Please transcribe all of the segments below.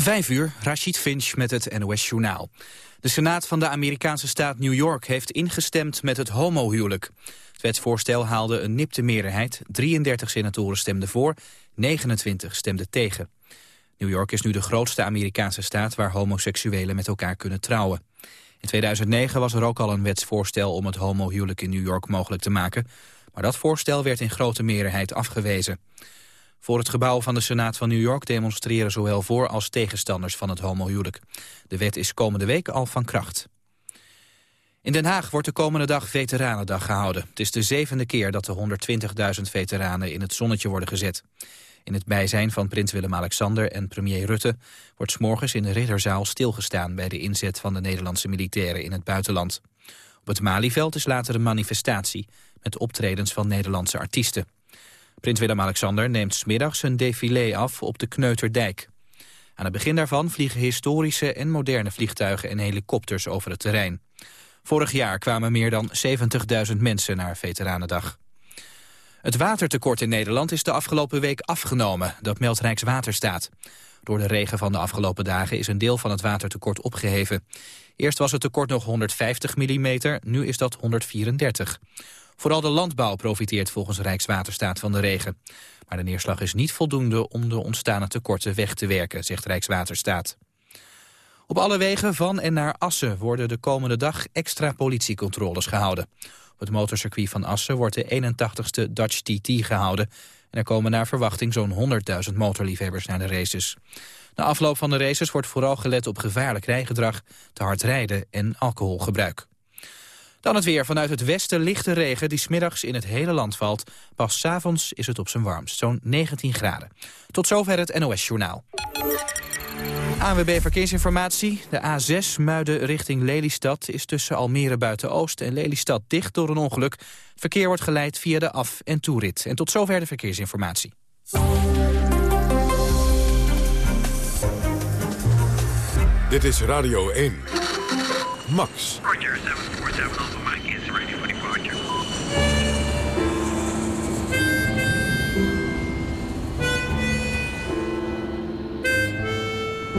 Vijf uur, Rashid Finch met het NOS Journaal. De Senaat van de Amerikaanse staat New York heeft ingestemd met het homohuwelijk. Het wetsvoorstel haalde een nipte meerderheid. 33 senatoren stemden voor, 29 stemden tegen. New York is nu de grootste Amerikaanse staat waar homoseksuelen met elkaar kunnen trouwen. In 2009 was er ook al een wetsvoorstel om het homohuwelijk in New York mogelijk te maken. Maar dat voorstel werd in grote meerderheid afgewezen. Voor het gebouw van de Senaat van New York demonstreren zowel voor als tegenstanders van het homohuwelijk. De wet is komende week al van kracht. In Den Haag wordt de komende dag Veteranendag gehouden. Het is de zevende keer dat de 120.000 veteranen in het zonnetje worden gezet. In het bijzijn van prins Willem-Alexander en premier Rutte... wordt s'morgens in de Ridderzaal stilgestaan... bij de inzet van de Nederlandse militairen in het buitenland. Op het Malieveld is later een manifestatie... met optredens van Nederlandse artiesten. Prins Willem-Alexander neemt smiddags een défilé af op de Kneuterdijk. Aan het begin daarvan vliegen historische en moderne vliegtuigen en helikopters over het terrein. Vorig jaar kwamen meer dan 70.000 mensen naar Veteranendag. Het watertekort in Nederland is de afgelopen week afgenomen, dat meldt Rijkswaterstaat. Door de regen van de afgelopen dagen is een deel van het watertekort opgeheven. Eerst was het tekort nog 150 mm, nu is dat 134. Vooral de landbouw profiteert volgens Rijkswaterstaat van de regen. Maar de neerslag is niet voldoende om de ontstane tekorten weg te werken, zegt Rijkswaterstaat. Op alle wegen van en naar Assen worden de komende dag extra politiecontroles gehouden. Op het motorcircuit van Assen wordt de 81ste Dutch TT gehouden. En er komen naar verwachting zo'n 100.000 motorliefhebbers naar de races. Na afloop van de races wordt vooral gelet op gevaarlijk rijgedrag, te hard rijden en alcoholgebruik. Dan het weer. Vanuit het westen lichte regen die smiddags in het hele land valt. Pas s avonds is het op zijn warmst, zo'n 19 graden. Tot zover het NOS Journaal. ANWB Verkeersinformatie. De A6 Muiden richting Lelystad is tussen Almere Buiten-Oost en Lelystad dicht door een ongeluk. Het verkeer wordt geleid via de af- en toerit. En tot zover de verkeersinformatie. Dit is Radio 1. Max. Roger, 747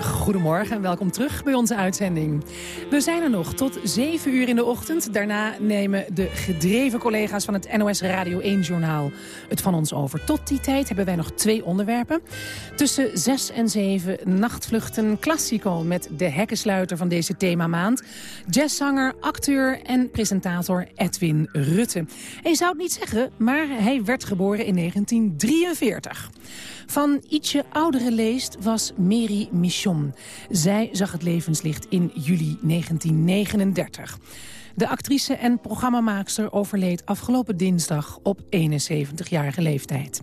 Goedemorgen en welkom terug bij onze uitzending. We zijn er nog tot 7 uur in de ochtend. Daarna nemen de gedreven collega's van het NOS Radio 1-journaal het van ons over. Tot die tijd hebben wij nog twee onderwerpen. Tussen 6 en 7 nachtvluchten klassico met de hekkensluiter van deze themamaand. Jazzzanger, acteur en presentator Edwin Rutte. En je zou het niet zeggen, maar hij werd geboren in 1943. Van ietsje oudere leest was Mary Michon. Zij zag het levenslicht in juli 1939. De actrice en programmamaakster overleed afgelopen dinsdag op 71-jarige leeftijd.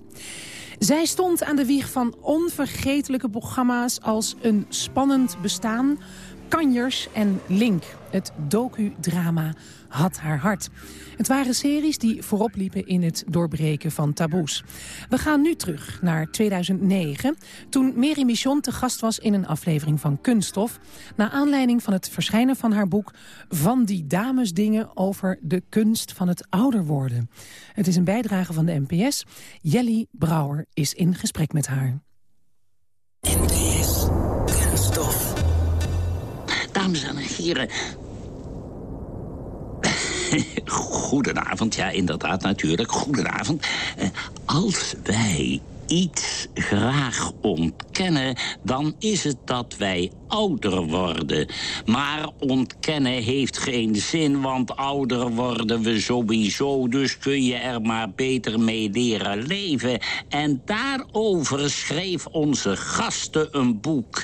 Zij stond aan de wieg van onvergetelijke programma's als Een Spannend Bestaan, Kanjers en Link. Het docudrama had haar hart. Het waren series die voorop liepen in het doorbreken van taboes. We gaan nu terug naar 2009, toen Mary Michon te gast was in een aflevering van Kunststof, naar aanleiding van het verschijnen van haar boek Van die damesdingen over de kunst van het ouder worden. Het is een bijdrage van de NPS. Jelly Brouwer is in gesprek met haar. Dames en Goedenavond, ja, inderdaad, natuurlijk. Goedenavond. Eh, Als wij iets graag ontkennen, dan is het dat wij ouder worden. Maar ontkennen heeft geen zin, want ouder worden we sowieso... dus kun je er maar beter mee leren leven. En daarover schreef onze gasten een boek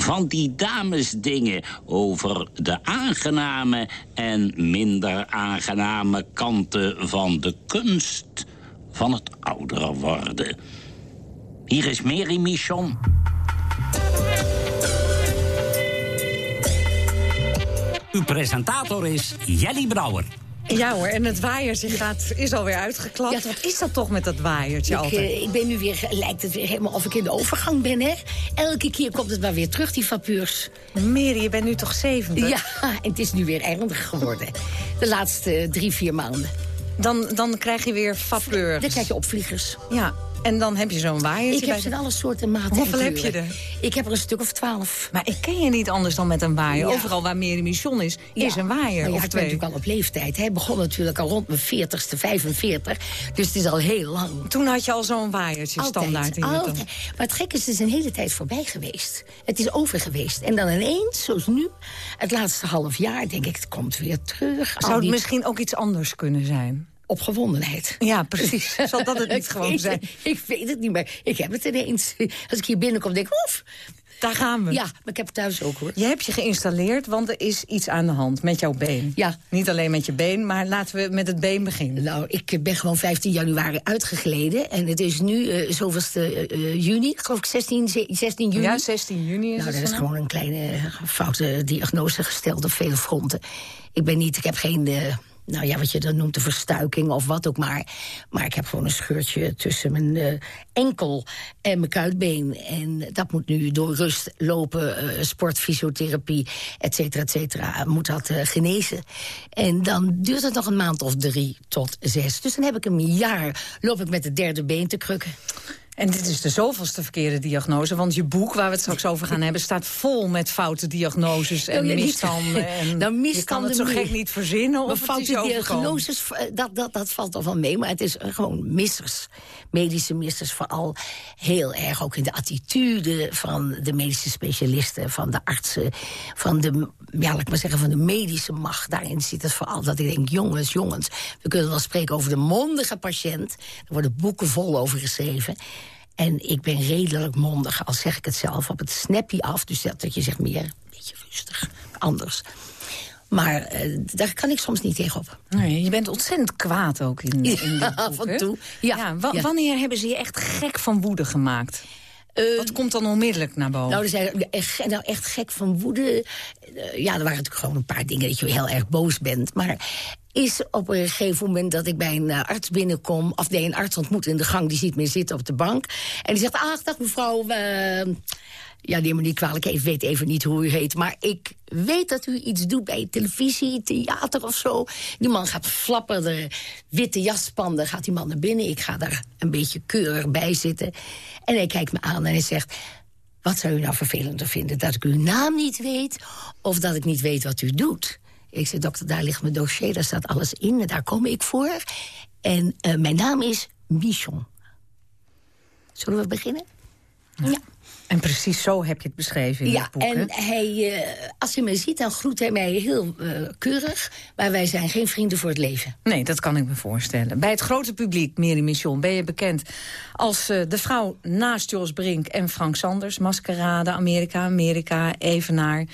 van die damesdingen over de aangename en minder aangename kanten van de kunst van het ouder worden. Hier is Mary Michon. Uw presentator is Jelly Brouwer. Ja hoor, en het waaiertje gaat, is alweer uitgeklapt. Ja. Wat is dat toch met dat waaiertje Ik, altijd? eh, ik ben nu weer, lijkt het weer helemaal of ik in de overgang ben, hè? Elke keer komt het maar weer terug, die vapeurs. Mary, je bent nu toch 70? Ja, en het is nu weer ernstig geworden. De laatste drie, vier maanden. Dan, dan krijg je weer vapeurs. Dan krijg je opvliegers. Ja, en dan heb je zo'n waaiertje. Ik heb ze in alle soorten maten en Hoeveel heb je er? Ik heb er een stuk of twaalf. Maar ik ken je niet anders dan met een waaier. Ja. Overal waar meer mission is, Ja. is een waaier Nou ja, of ik ben natuurlijk al op leeftijd. Hij begon natuurlijk al rond mijn 40ste, 45. Dus het is al heel lang. Toen had je al zo'n waaiertje standaard in je altijd. Maar het gekke is, het is een hele tijd voorbij geweest. Het is over geweest. En dan ineens, zoals nu, het laatste half jaar, denk ik, het komt weer terug. Zou het die misschien ook iets anders kunnen zijn? Opgewondenheid. Ja, precies. Zal dat het niet Ik gewoon zijn? Ik weet het niet meer. Ik heb het ineens. Als ik hier binnenkom, denk ik, oef. Daar gaan we. Ja, maar ik heb het thuis ook, hoor. Je hebt je geïnstalleerd, want er is iets aan de hand met jouw been. Ja. Niet alleen met je been, maar laten we met het been beginnen. Nou, ik ben gewoon 15 januari uitgegleden. En het is nu eh zoveelste eh, juni, geloof ik, 16, ze- 16 juni. Ja, 16 juni is Nou, dat is gewoon een kleine eh, foute diagnose gesteld op vele fronten. Ik ben niet, ik heb geen, eh, nou ja, wat je dan noemt, de verstuiking of wat ook maar. Maar ik heb gewoon een scheurtje tussen mijn eh, enkel en mijn kuitbeen. En dat moet nu door rust lopen, eh, sport, fysiotherapie, et cetera, et cetera. Moet dat eh, genezen. En dan duurt het nog een maand of drie tot zes. Dus dan heb ik een jaar, loop ik met het derde been te krukken. En dit is de zoveelste verkeerde diagnose. Want je boek, waar we het straks over gaan hebben... staat vol met foute diagnoses en Nou, misstanden. En Nou, je kan misstanden het zo gek niet verzinnen of het is je foute diagnoses, eh, dat, dat, dat valt al wel mee. Maar het is eh, gewoon missers. Medische missers vooral heel erg. Ook in de attitude van de medische specialisten, van de artsen... van de, ja, laat ik maar zeggen, van de medische macht. Daarin zit het vooral dat ik denk, jongens, jongens... we kunnen wel spreken over de mondige patiënt. Er worden boeken vol over geschreven... En ik ben redelijk mondig, al zeg ik het zelf, op het snappy af. Dus dat, dat je zegt meer, een beetje rustig, anders. Maar eh, daar kan ik soms niet tegenop. Nee, je bent ontzettend kwaad ook in, in Ja, boek, hè? toe. Ja, Ja, wa- ja. Wanneer hebben ze je echt gek van woede gemaakt? Wat komt dan onmiddellijk naar boven? Nou, er zijn echt, nou, echt gek van woede. Eh, ja, er waren natuurlijk gewoon een paar dingen dat je heel erg boos bent. Maar is op een gegeven moment dat ik bij een eh, arts binnenkom... of nee, een arts ontmoet in de gang, die ziet me zitten op de bank. En die zegt, ach, dag mevrouw... eh, ja, neem me niet kwalijk, ik weet even niet hoe u heet. Maar ik weet dat u iets doet bij televisie, theater of zo. Die man gaat flappen, de witte jaspanden, gaat die man naar binnen. Ik ga daar een beetje keurig bij zitten. En hij kijkt me aan en hij zegt... Wat zou u nou vervelender vinden? Dat ik uw naam niet weet of dat ik niet weet wat u doet? Ik zei, dokter, daar ligt mijn dossier, daar staat alles in en daar kom ik voor. En eh, mijn naam is Michon. Zullen we beginnen? Ja. En precies zo heb je het beschreven in Ja, het boek, hè? en hij, eh, als hij me ziet, dan groet hij mij heel eh, keurig. Maar wij zijn geen vrienden voor het leven. Nee, dat kan ik me voorstellen. Bij het grote publiek, Mary Mission, ben je bekend als de vrouw naast Jos Brink en Frank Sanders. Maskerade, Amerika, Amerika, Evenaar.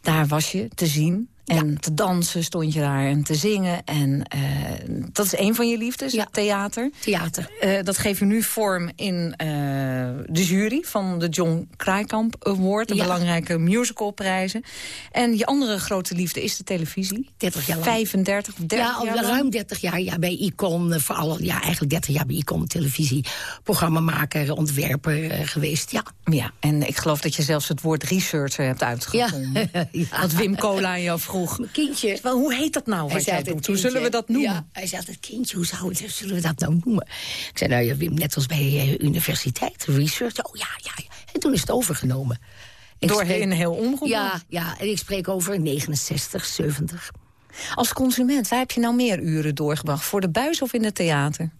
Daar was je te zien. En te dansen stond je daar en te zingen. En eh, dat is een van je liefdes, Ja. theater. Theater. Eh, dat geeft je nu vorm in eh, de jury van de John Kraaikamp Award. De Ja. belangrijke musicalprijzen. En je andere grote liefde is de televisie. 30 jaar lang. 35 of 30 Ja, al jaar lang. ruim 30 jaar ja, bij Icon. Vooral, ja, eigenlijk 30 jaar bij Icon televisie. Programmamaker, ontwerper geweest, ja. Ja, en ik geloof dat je zelfs het woord researcher hebt uitgevonden. Ja. Dat Wim Cola aan jou vroeg. Mijn kindje. Wel, hoe heet dat nou, Hij zei? Hoe zullen we dat noemen? Ja, hij zei altijd, kindje, hoe zou het, zullen we dat nou noemen? Ik zei, nou ja, Wim, net als bij eh, universiteit, research. Oh ja, ja, ja. En toen is het overgenomen. Ik Door spreek- een heel omroep. Ja, ja, en ik spreek over 69, 70. Als consument, waar heb je nou meer uren doorgebracht? Voor de buis of in het theater?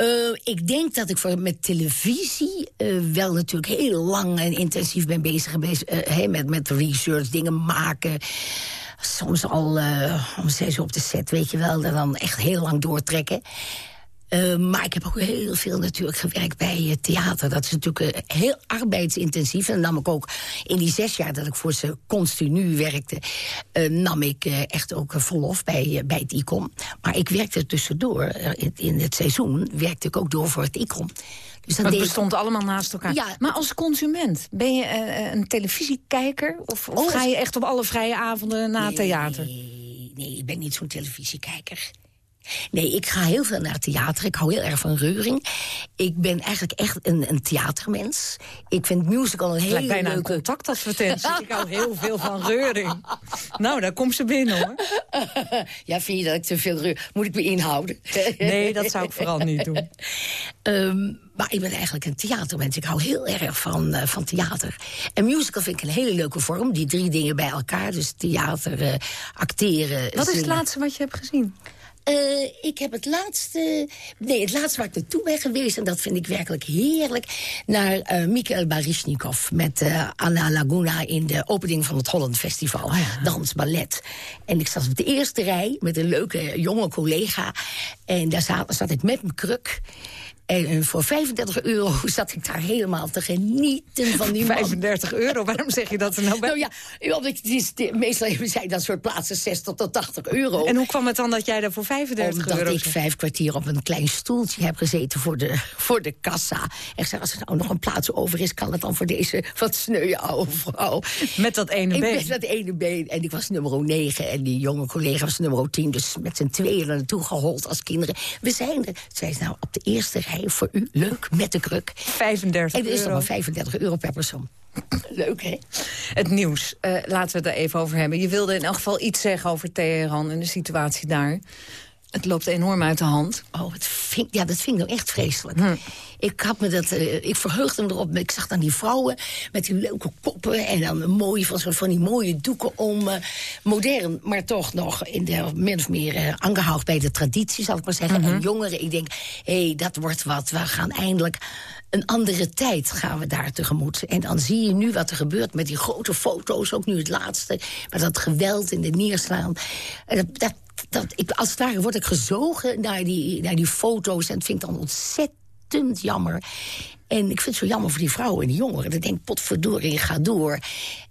Eh, ik denk dat ik voor, met televisie eh, wel natuurlijk heel lang en intensief ben bezig geweest. hè, met, met research, dingen maken. Soms al om zes uur op de set, weet je wel. En dan echt heel lang doortrekken. Eh, maar ik heb ook heel veel natuurlijk gewerkt bij theater. Dat is natuurlijk eh, heel arbeidsintensief. En dan nam ik ook in die zes jaar dat ik voor ze continu werkte... eh, nam ik echt ook verlof bij, bij het ICOM. Maar ik werkte tussendoor, in, in het seizoen... werkte ik ook door voor het ICOM. Dus Het ik- bestond allemaal naast elkaar. Ja. Maar als consument, ben je een televisiekijker? Of, of Oh, ga je echt op alle vrije avonden naar theater? Nee, nee, ik ben niet zo'n televisiekijker. Nee, ik ga heel veel naar theater. Ik hou heel erg van reuring. Ik ben eigenlijk echt een, een theatermens. Ik vind musical een hele Lijkt bijna leuke... een contactadvertentie. ik hou heel veel van reuring. Nou, daar komt ze binnen, hoor. ja, vind je dat ik te veel reur... Moet ik me inhouden? Nee, dat zou ik vooral niet doen. Ehm, maar ik ben eigenlijk een theatermens. Ik hou heel erg van, eh, van theater. En musical vind ik een hele leuke vorm. Die drie dingen bij elkaar. Dus theater, eh, acteren, Wat is het laatste wat je hebt gezien? Eh, ik heb het laatste... Nee, het laatste waar ik naartoe ben geweest... en dat vind ik werkelijk heerlijk... naar eh Mikhail Baryshnikov met eh, Anna Laguna... in de opening van het Holland Festival. Dans, ballet. En ik zat op de eerste rij met een leuke jonge collega. En daar zat, zat ik met mijn kruk... En voor 35 euro zat ik daar helemaal te genieten van die man. 35 euro, waarom zeg je dat er nou bij? Nou ja, omdat het is, meestal zijn dat soort plaatsen 60 tot 80 euro. En hoe kwam het dan dat jij daar voor 35 Omdat euro... ik vijf kwartier op een klein stoeltje heb gezeten voor de, voor de kassa. En ik zei, als er nou nog een plaats over is... kan het dan voor deze wat sneuwe oude vrouw. Met dat ene ik been. ben dat ene been en ik was nummer 9 en die jonge collega was nummer 10. Dus met z'n tweeën naartoe gehold als kinderen. We zijn er. Zij is nou op de eerste rij voor u. Leuk, met de kruk. 35 En er is euro. maar 35 euro per persoon. Leuk, hè? Het nieuws, eh, laten we het er even over hebben. Je wilde in elk geval iets zeggen over Teheran en de situatie daar. Het loopt enorm uit de hand. Oh, het vind, ja, dat vind ik nou echt vreselijk. Hm. Ik, had me dat, eh, ik verheugde me erop. Ik zag dan die vrouwen met die leuke koppen... en dan mooie, van, zo- van die mooie doeken om. eh, modern, maar toch nog in de, min of meer aangehouden bij de traditie, zal ik maar zeggen. Mhm. En jongeren, ik denk, hé, hey, dat wordt wat. We gaan eindelijk een andere tijd gaan we daar tegemoet. En dan zie je nu wat er gebeurt met die grote foto's. Ook nu het laatste, met dat geweld in de neerslaan. Dat, dat, ik, als het ware word ik gezogen naar die, naar die foto's. En dat vind ik dan ontzettend jammer. En ik vind het zo jammer voor die vrouwen en die jongeren. Ik denk, potverdorie, ga door.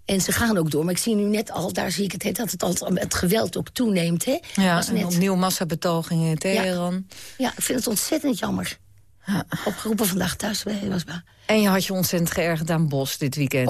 En ze gaan ook door. Maar ik zie nu net al, daar zie ik het, hè, dat het, al, het geweld ook toeneemt. Hè? Ja, net- opnieuw massabetogingen in Teheran. ja, ik vind het ontzettend jammer. Opgeroepen vandaag thuis bij Wasba. En je had je ontzettend geërgerd aan Bos dit weekend.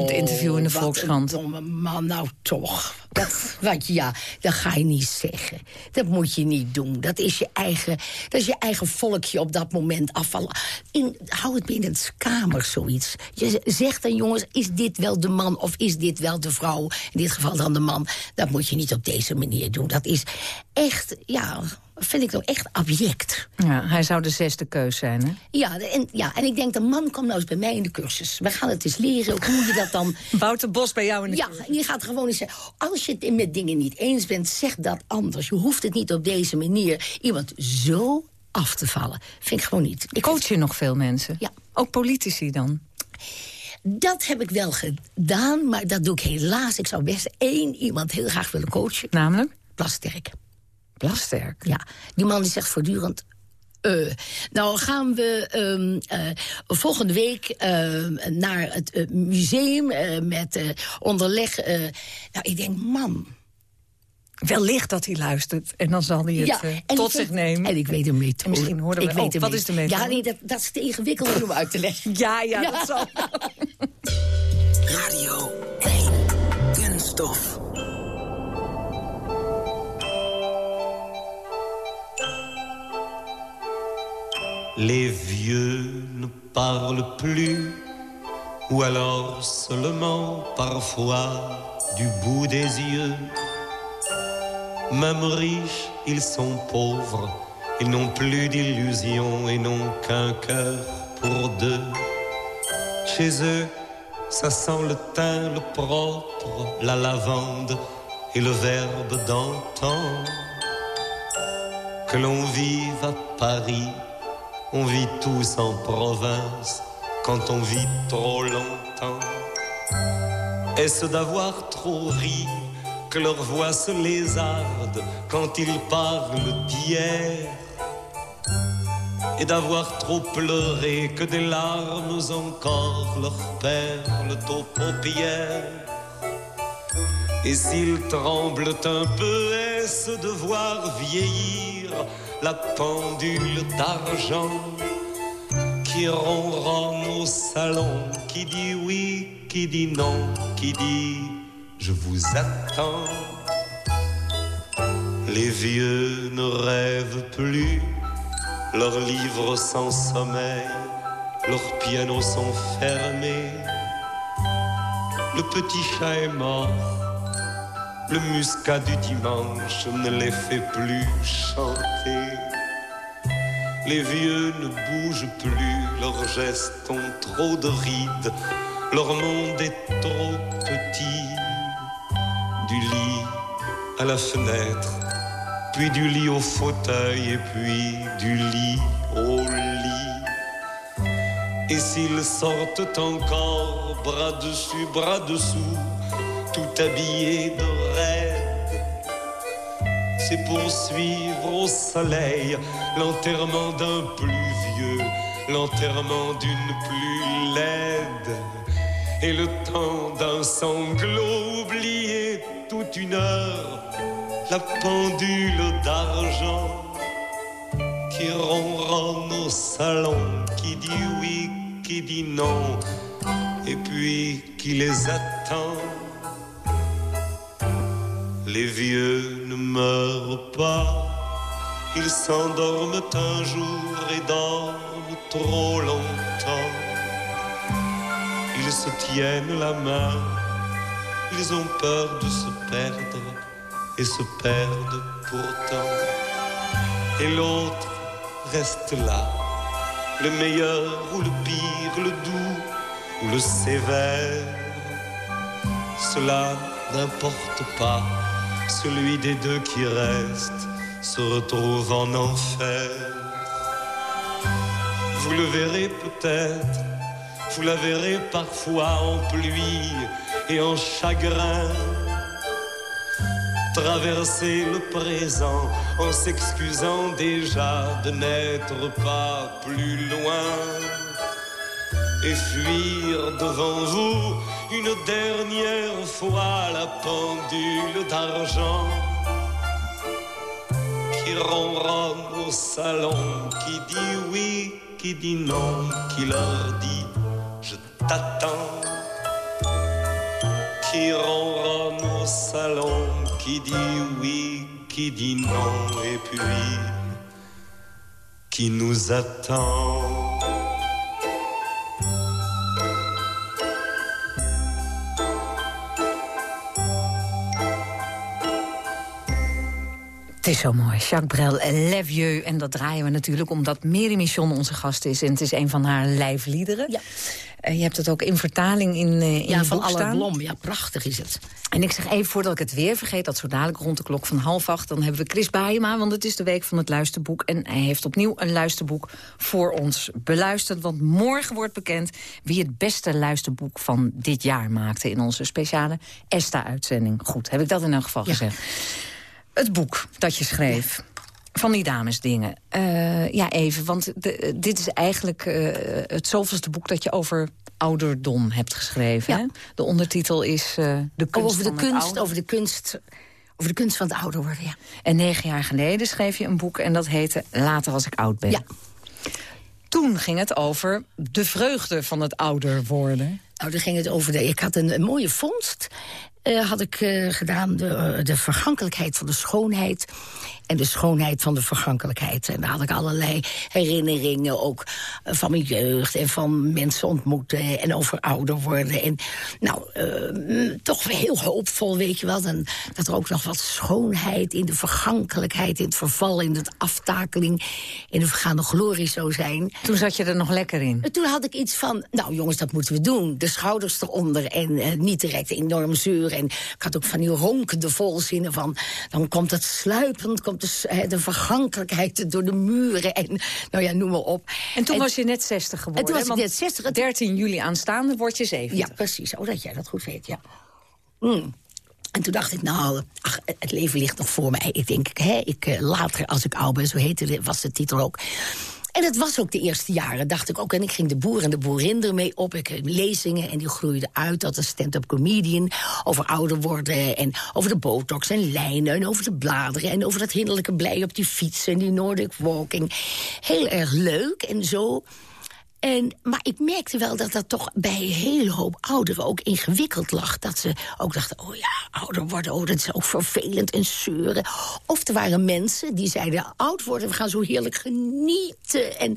het interview in de Oh, wat Volkskrant. een domme man, nou toch. Dat, wat, ja, dat ga je niet zeggen. Dat moet je niet doen. Dat is je eigen, dat is je eigen volkje op dat moment afvallen. In, hou het binnen het kamer, zoiets. Je zegt dan, jongens, is dit wel de man of is dit wel de vrouw? In dit geval dan de man. Dat moet je niet op deze manier doen. Dat is echt, ja, vind ik nou echt abject. Ja, hij zou de zesde keus zijn, hè? Ja, en, ja, en ik denk, de man komt nou eens bij mij in de cursus. We gaan het eens leren, hoe je dat dan... Wouter Bos bij jou in de Ja, en je gaat gewoon eens zeggen... als je het met dingen niet eens bent, zeg dat anders. Je hoeft het niet op deze manier iemand zo af te vallen. Vind ik gewoon niet. Ik Coach je nog veel mensen? Ja. Ook politici dan? Dat heb ik wel gedaan, maar dat doe ik helaas. Ik zou best één iemand heel graag willen coachen. Namelijk? Plasterk. Blasterk. Ja, die man die zegt voortdurend... eh, nou gaan we ehm, eh, volgende week ehm, naar het eh, museum eh, met eh, onderleg. eh, nou, ik denk, man. Wellicht dat hij luistert. En dan zal hij het eh, tot zich weet- nemen. En ik weet een methode. En misschien hoorden we- ik weet oh, wat is de methode? Ja, nee, dat, dat is te ingewikkeld om uit te leggen. Ja, ja, Ja. dat zal. Radio 1. Kunststof. Les vieux ne parlent plus, ou alors seulement parfois du bout des yeux. Même riches, ils sont pauvres, ils n'ont plus d'illusions et n'ont qu'un cœur pour deux. Chez eux, ça sent le thym, le propre, la lavande et le verbe d'antan. Que l'on vive à Paris, on vit tous en province quand on vit trop longtemps. Est-ce d'avoir trop ri que leur voix se lézarde quand ils parlent d'hier? Et d'avoir trop pleuré que des larmes encore leur perlent aux paupières? Et s'ils tremblent un peu, est-ce de voir vieillir la pendule d'argent qui ronronne au salon, qui dit oui, qui dit non, qui dit je vous attends Les vieux ne rêvent plus, leurs livres sans sommeil, leurs pianos sont fermés. Le petit chat est mort, le muscat du dimanche ne les fait plus chanter. Les vieux ne bougent plus, leurs gestes ont trop de rides, leur monde est trop petit. Du lit à la fenêtre, puis du lit au fauteuil, et puis du lit au lit. Et s'ils sortent encore, bras dessus, bras dessous, tout habillés de c'est pour suivre au soleil l'enterrement d'un plus vieux, l'enterrement d'une plus laide, et le temps d'un sanglot oublié toute une heure, la pendule d'argent qui ronronne au salon, qui dit oui, qui dit non, et puis qui les attend. Les vieux meurent pas, ils s'endorment un jour et dorment trop longtemps. Ils se tiennent la main, ils ont peur de se perdre et se perdent pourtant. Et l'autre reste là, le meilleur ou le pire, le doux ou le sévère. Cela n'importe pas, celui des deux qui reste se retrouve en enfer. Vous le verrez peut-être, vous la verrez parfois en pluie et en chagrin. Traverser le présent en s'excusant déjà de n'être pas plus loin et fuir devant vous une dernière fois la pendule d'argent qui ronronne au salon, qui dit oui, qui dit non, qui leur dit je t'attends, qui ronronne au salon, qui dit oui, qui dit non, et puis qui nous attend. Is zo mooi. Jacques Brel Vieux. En dat draaien we natuurlijk omdat Mary Michon onze gast is. En het is een van haar lijfliederen. Ja. Uh, je hebt het ook in vertaling in, uh, in ja, van staan. Blom. Ja, prachtig is het. En ik zeg even, voordat ik het weer vergeet... dat zo dadelijk rond de klok van half acht... dan hebben we Chris Baaiema, want het is de week van het luisterboek. En hij heeft opnieuw een luisterboek voor ons beluisterd. Want morgen wordt bekend wie het beste luisterboek van dit jaar maakte... in onze speciale ESTA-uitzending. Goed, heb ik dat in elk geval Ja. gezegd. Het boek dat je schreef. Van die damesdingen. Eh ja, even, want de- dit is eigenlijk eh, het zoveelste boek... dat je over ouderdom hebt geschreven. Ja. Hè? De ondertitel is eh, De kunst over de kunst, ouder. over de kunst, over de kunst van het ouder worden, ja. En negen jaar geleden schreef je een boek en dat heette Later als ik oud ben. Ja. Toen ging het over de vreugde van het ouder worden. Nou, daar ging het over. De, ik had een, een mooie vondst. Eh, had ik eh, gedaan. De, eh, de vergankelijkheid van de schoonheid. En de schoonheid van de vergankelijkheid. En daar had ik allerlei herinneringen. Ook van mijn jeugd. En van mensen ontmoeten. En over ouder worden. En nou, mm, toch wel heel hoopvol, weet je wel. En dat er ook nog wat schoonheid in de vergankelijkheid. In het verval, in de aftakeling. In de vergaande glorie zou zijn. Toen zat je er nog lekker in. Toen had ik iets van, nou jongens, dat moeten we doen. De schouders eronder en eh, niet direct enorm zuur. En ik had ook van die ronkende volzinnen van... dan komt het sluipend, komt de, de vergankelijkheid door de muren. En nou ja, noem maar op. En toen was je net 60 geworden. En toen was ik net 60. Het- 13 juli aanstaande word je 70. Ja, precies. Oh, dat jij dat goed weet, ja. Mm. En toen dacht ik, nou, ach, het leven ligt nog voor mij. Ik denk, hè, ik, eh, later als ik oud ben, zo heette was de titel ook. En het was ook de eerste jaren, dacht ik ook. En ik ging de boer en de boerin ermee op. Ik heb lezingen en die groeiden uit als een stand-up comedian. Over ouder worden en over de botox en lijnen... en over de bladeren en over dat hinderlijke blij op die fiets... en die Nordic walking. Heel erg leuk en zo En, maar ik merkte wel dat dat toch bij een hele hoop ouderen ook ingewikkeld lag. Dat ze ook dachten, oh ja, ouder worden, oh, dat is ook vervelend en zeuren. Of er waren mensen die zeiden, oud worden, we gaan zo heerlijk genieten. En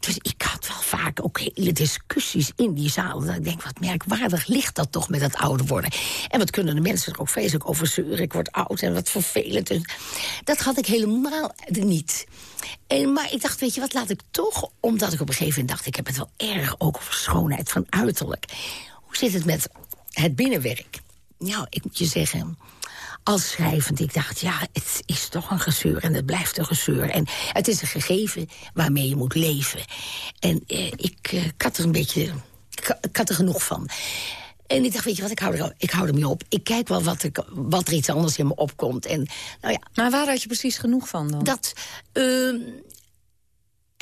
dus ik had wel vaak ook hele discussies in die zaal. Dat ik denk, wat merkwaardig ligt dat toch met dat ouder worden. En wat kunnen de mensen er ook vreselijk over zeuren. Ik word oud en wat vervelend. En dat had ik helemaal niet. Maar ik dacht, weet je wat, laat ik toch... omdat ik op een gegeven moment dacht, ik heb het wel erg ook over schoonheid van uiterlijk. Hoe zit het met het binnenwerk? Nou, ik moet je zeggen, als schrijvend, ik dacht, ja, het is toch een gezeur en het blijft een gezeur. En het is een gegeven waarmee je moet leven. En eh, ik, eh, ik had er een beetje, ik had er genoeg van. En ik dacht, weet je wat, ik hou, er, ik hou ermee op. Ik kijk wel wat, ik, wat er iets anders in me opkomt. En, nou ja, Maar waar had je precies genoeg van dan? dat... ehm,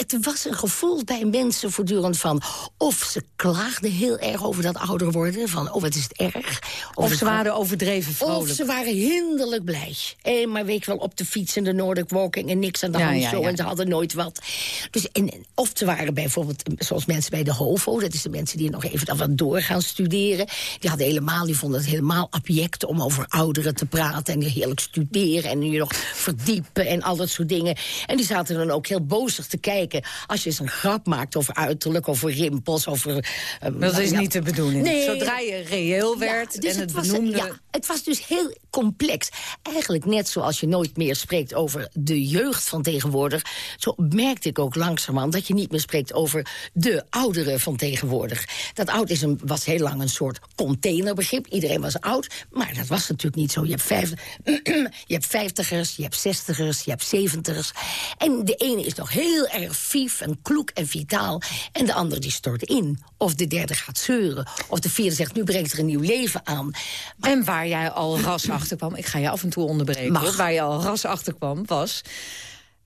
het was een gevoel bij mensen voortdurend van... of ze klaagden heel erg over dat ouder worden. Van, oh, wat is het erg. Of ze waren overdreven Of vrolijk. ze waren hinderlijk blij. Eh, maar weet je wel, op de fiets in de Nordic Walking... en niks aan de Ja, hand ja, zo, ja. en ze hadden nooit wat. Dus, en, en- of ze waren bijvoorbeeld, eh, zoals mensen bij de HOVO... dat is de mensen die nog even dan wat door gaan studeren... die hadden helemaal, die vonden het helemaal abject... om over ouderen te praten en heerlijk studeren... en je nog verdiepen en al dat soort dingen. En die zaten dan ook heel bozig te kijken... als je eens een grap maakt over uiterlijk, over rimpels, over... eh, Dat is ja, niet de bedoeling. Nee. Zodra je reëel werd Ja, dus en het, was, benoemde... Ja, het was dus heel complex. Eigenlijk net zoals je nooit meer spreekt over de jeugd van tegenwoordig... zo merkte ik ook langzamerhand dat je niet meer spreekt over de ouderen van tegenwoordig. Dat oud is een, was heel lang een soort containerbegrip. Iedereen was oud, maar dat was natuurlijk niet zo. Je hebt, vijf, je hebt vijftigers, je hebt zestigers, je hebt zeventigers. En de ene is nog heel erg vief en kloek en vitaal... en de andere die stort in. Of de derde gaat zeuren. Of de vierde zegt, nu brengt er een nieuw leven aan. En waar jij al ras achter kwam, ik ga je af en toe onderbreken, hoor. waar je al ras achter kwam, was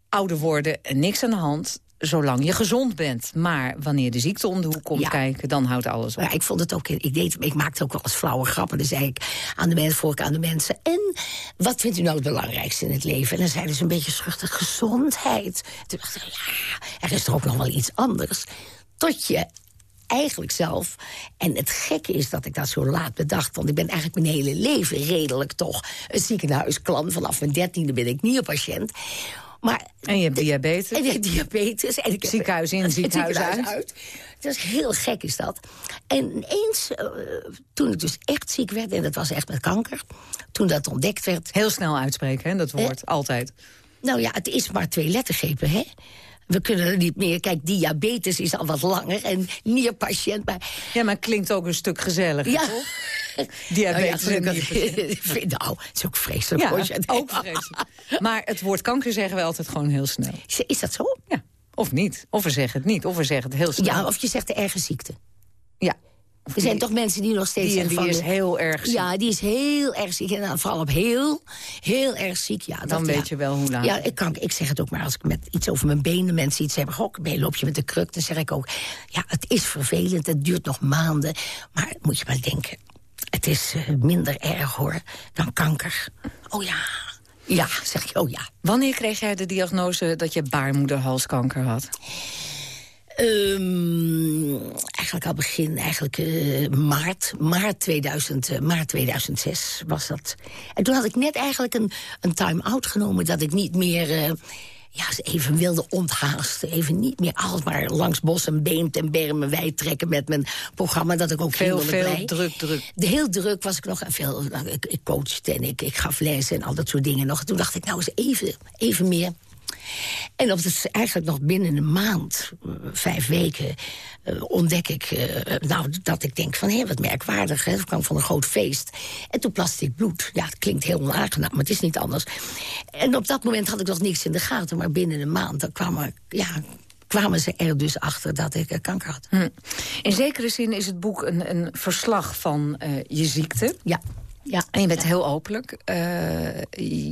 ouder worden, niks aan de hand, zolang je gezond bent. Maar wanneer de ziekte om de hoek komt Ja. kijken, dan houdt alles op. Ja, ik vond het ook, ik, deed, ik maakte ook wel eens flauwe grappen. Dan zei ik aan de mensen, voor ik aan de mensen. En wat vindt u nou het belangrijkste in het leven? En dan zeiden ze een beetje schuchter, gezondheid. Toen dacht ik, ja, er is toch ook nog wel iets anders. Tot je eigenlijk zelf. En het gekke is dat ik dat zo laat bedacht. Want ik ben eigenlijk mijn hele leven redelijk toch een ziekenhuisklant. Vanaf mijn dertiende ben ik nierpatiënt. Maar En je hebt diabetes. en ik heb diabetes. En ik Ziekenhuis in, ziekenhuis uit. Dat is heel gek, is dat. En ineens, eh, toen ik dus echt ziek werd... en dat was echt met kanker, toen dat ontdekt werd... Heel snel uitspreken, hè, dat woord, altijd. Nou ja, het is maar twee lettergrepen, hè? We kunnen er niet meer... Kijk, diabetes is al wat langer en nierpatiënt... Maar, Ja, maar het klinkt ook een stuk gezelliger, ja. toch? Diabetes nou, en ja, nou, het is ook vreselijk. Ja, hoor, ook vreselijk. Maar het woord kanker zeggen we altijd gewoon heel snel. Is, is dat zo? Ja, of niet. Of we zeggen het niet, of we zeggen het heel snel. Ja, of je zegt de erge ziekte. Ja. Er zijn toch mensen die nog steeds Die en zeggen die van... is heel erg ziek. Ja, die is heel erg ziek. En dan vooral op heel, heel erg ziek. Ja, dat, Dan ja. weet je wel hoe laat. Ja, ik, kan, ik zeg het ook maar als ik met iets over mijn benen mensen iets hebben. Goh, ben loop je met de kruk? Dan zeg ik ook, ja, het is vervelend. Het duurt nog maanden. Maar moet je maar denken, het is eh, minder erg hoor dan kanker. Oh ja, ja, zeg je, oh ja. Wanneer kreeg jij de diagnose dat je baarmoederhalskanker had? Ehm, eigenlijk al begin, eigenlijk eh, maart, maart, 2000, eh, maart 2006 was dat. En toen had ik net eigenlijk een, een time-out genomen... dat ik niet meer ja, even wilde onthaasten. Even niet meer altijd langs bos en beent en bermen wijd trekken... met mijn programma, dat ik ook Veel, hinderlijk veel, druk, druk. De heel druk was ik nog. En veel, nou, ik, ik coachte en ik, ik gaf lessen en al dat soort dingen nog. Toen dacht ik, nou eens even, even meer. En op het, eigenlijk nog binnen een maand, eh, vijf weken, eh, ontdek ik eh, nou, dat ik denk van, hé, wat merkwaardig. Hè? Het kwam van een groot feest. En toen plaste ik bloed. Ja, het klinkt heel onaangenaam, maar het is niet anders. En op dat moment had ik nog niks in de gaten. Maar binnen een maand dan kwamen, ja, kwamen ze er dus achter dat ik kanker had. Hm. In zekere zin is het boek een, een verslag van je ziekte. Ja. Ja. En je bent heel openlijk. Eh,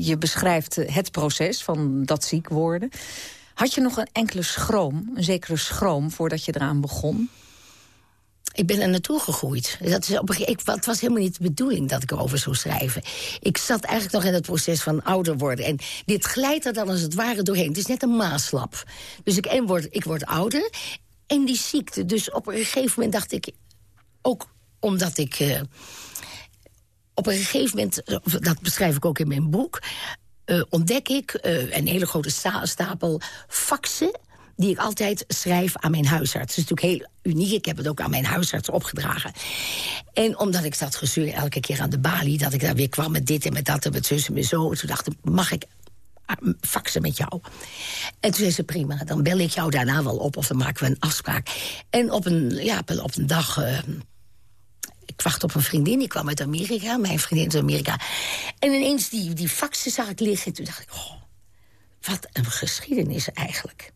je beschrijft eh, het proces van dat ziek worden. Had je nog een enkele schroom, een zekere schroom... voordat je eraan begon? Ik ben er naartoe gegroeid. Dat is op een, ik, het was helemaal niet de bedoeling dat ik erover zou schrijven. Ik zat eigenlijk nog in het proces van ouder worden. En dit glijdt er dan als het ware doorheen. Het is net een maaslap. Dus ik, en word, ik word ouder. en die ziekte. Dus op een gegeven moment dacht ik... ook omdat ik... eh, op een gegeven moment, eh, dat beschrijf ik ook in mijn boek... eh, ontdek ik eh, een hele grote sta- stapel faxen die ik altijd schrijf aan mijn huisarts. Dat is natuurlijk heel uniek. Ik heb het ook aan mijn huisarts opgedragen. En omdat ik zat gezeur elke keer aan de balie... dat ik daar weer kwam met dit en met dat en met zus en zo... toen dacht ik, mag ik ah, faxen met jou? En toen zei ze, prima, dan bel ik jou daarna wel op... of dan maken we een afspraak. En op een, ja, op een, dag... ik wacht op een vriendin, die kwam uit Amerika. Mijn vriendin uit Amerika. En ineens die, die faxen zag ik liggen. Toen dacht ik, wat een geschiedenis eigenlijk.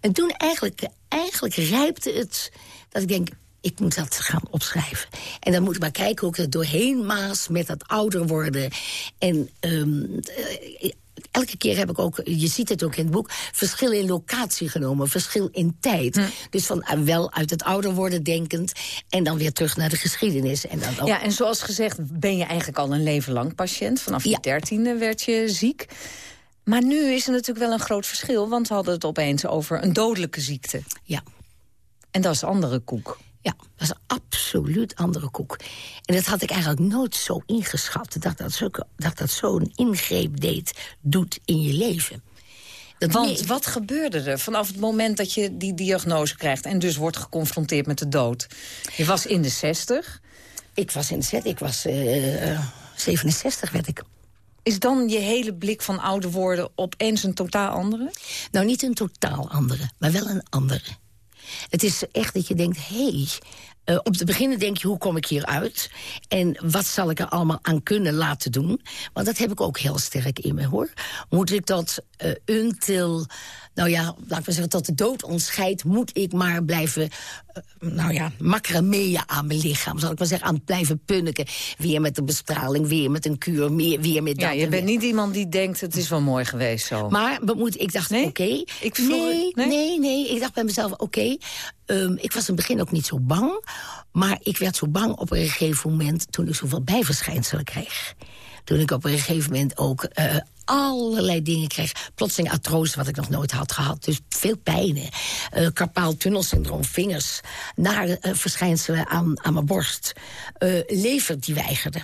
En toen eigenlijk, eigenlijk rijpte het dat ik denk... ik moet dat gaan opschrijven. En dan moet ik maar kijken hoe ik er doorheen maas met dat ouder worden. En ehm, eh, elke keer heb ik ook, je ziet het ook in het boek... verschil in locatie genomen, verschil in tijd. Dus van eh, wel uit het ouder worden denkend... en dan weer terug naar de geschiedenis. En dan ook, Ja, en zoals gezegd ben je eigenlijk al een leven lang patiënt. Vanaf je Ja. dertiende werd je ziek. Maar nu is er natuurlijk wel een groot verschil... want we hadden het opeens over een dodelijke ziekte. ja. En dat is andere koek. Ja, dat is een absoluut andere koek. En dat had ik eigenlijk nooit zo ingeschat. Dat dat, zo, dat, dat zo'n ingreep deed, doet in je leven. Dat Want nee, wat gebeurde er vanaf het moment dat je die diagnose krijgt... en dus wordt geconfronteerd met de dood? Je was in de zestig. Ik was in de zet, ik was eh, 67 werd ik. Is dan je hele blik van ouder worden opeens een totaal andere? Nou, niet een totaal andere, maar wel een andere. Het is echt dat je denkt, hé... eh, op te beginnen denk je, hoe kom ik hier uit? En wat zal ik er allemaal aan kunnen laten doen? Want dat heb ik ook heel sterk in me, hoor. Moet ik dat eh until... Nou ja, laat ik maar zeggen, tot de dood ons scheidt... moet ik maar blijven, eh, nou ja, macrameeën aan mijn lichaam. Zal ik maar zeggen, aan het blijven punniken. Weer met een bestraling, weer met een kuur, meer, weer met dat. Ja, je en bent weer. niet iemand die denkt, het is wel mooi geweest zo. Maar we moeten, ik dacht, Nee? oké. Nee, nee? nee, nee, Ik dacht bij mezelf, oké. Ehm, ik was in het begin ook niet zo bang. Maar ik werd zo bang op een gegeven moment... toen ik zoveel bijverschijnselen kreeg. Toen ik op een gegeven moment ook eh, allerlei dingen kreeg. Plotseling artrose, wat ik nog nooit had gehad. Dus veel pijnen. Eh carpaal tunnelsyndroom, vingers. Nare eh, verschijnselen aan, aan mijn borst. Lever die weigerde.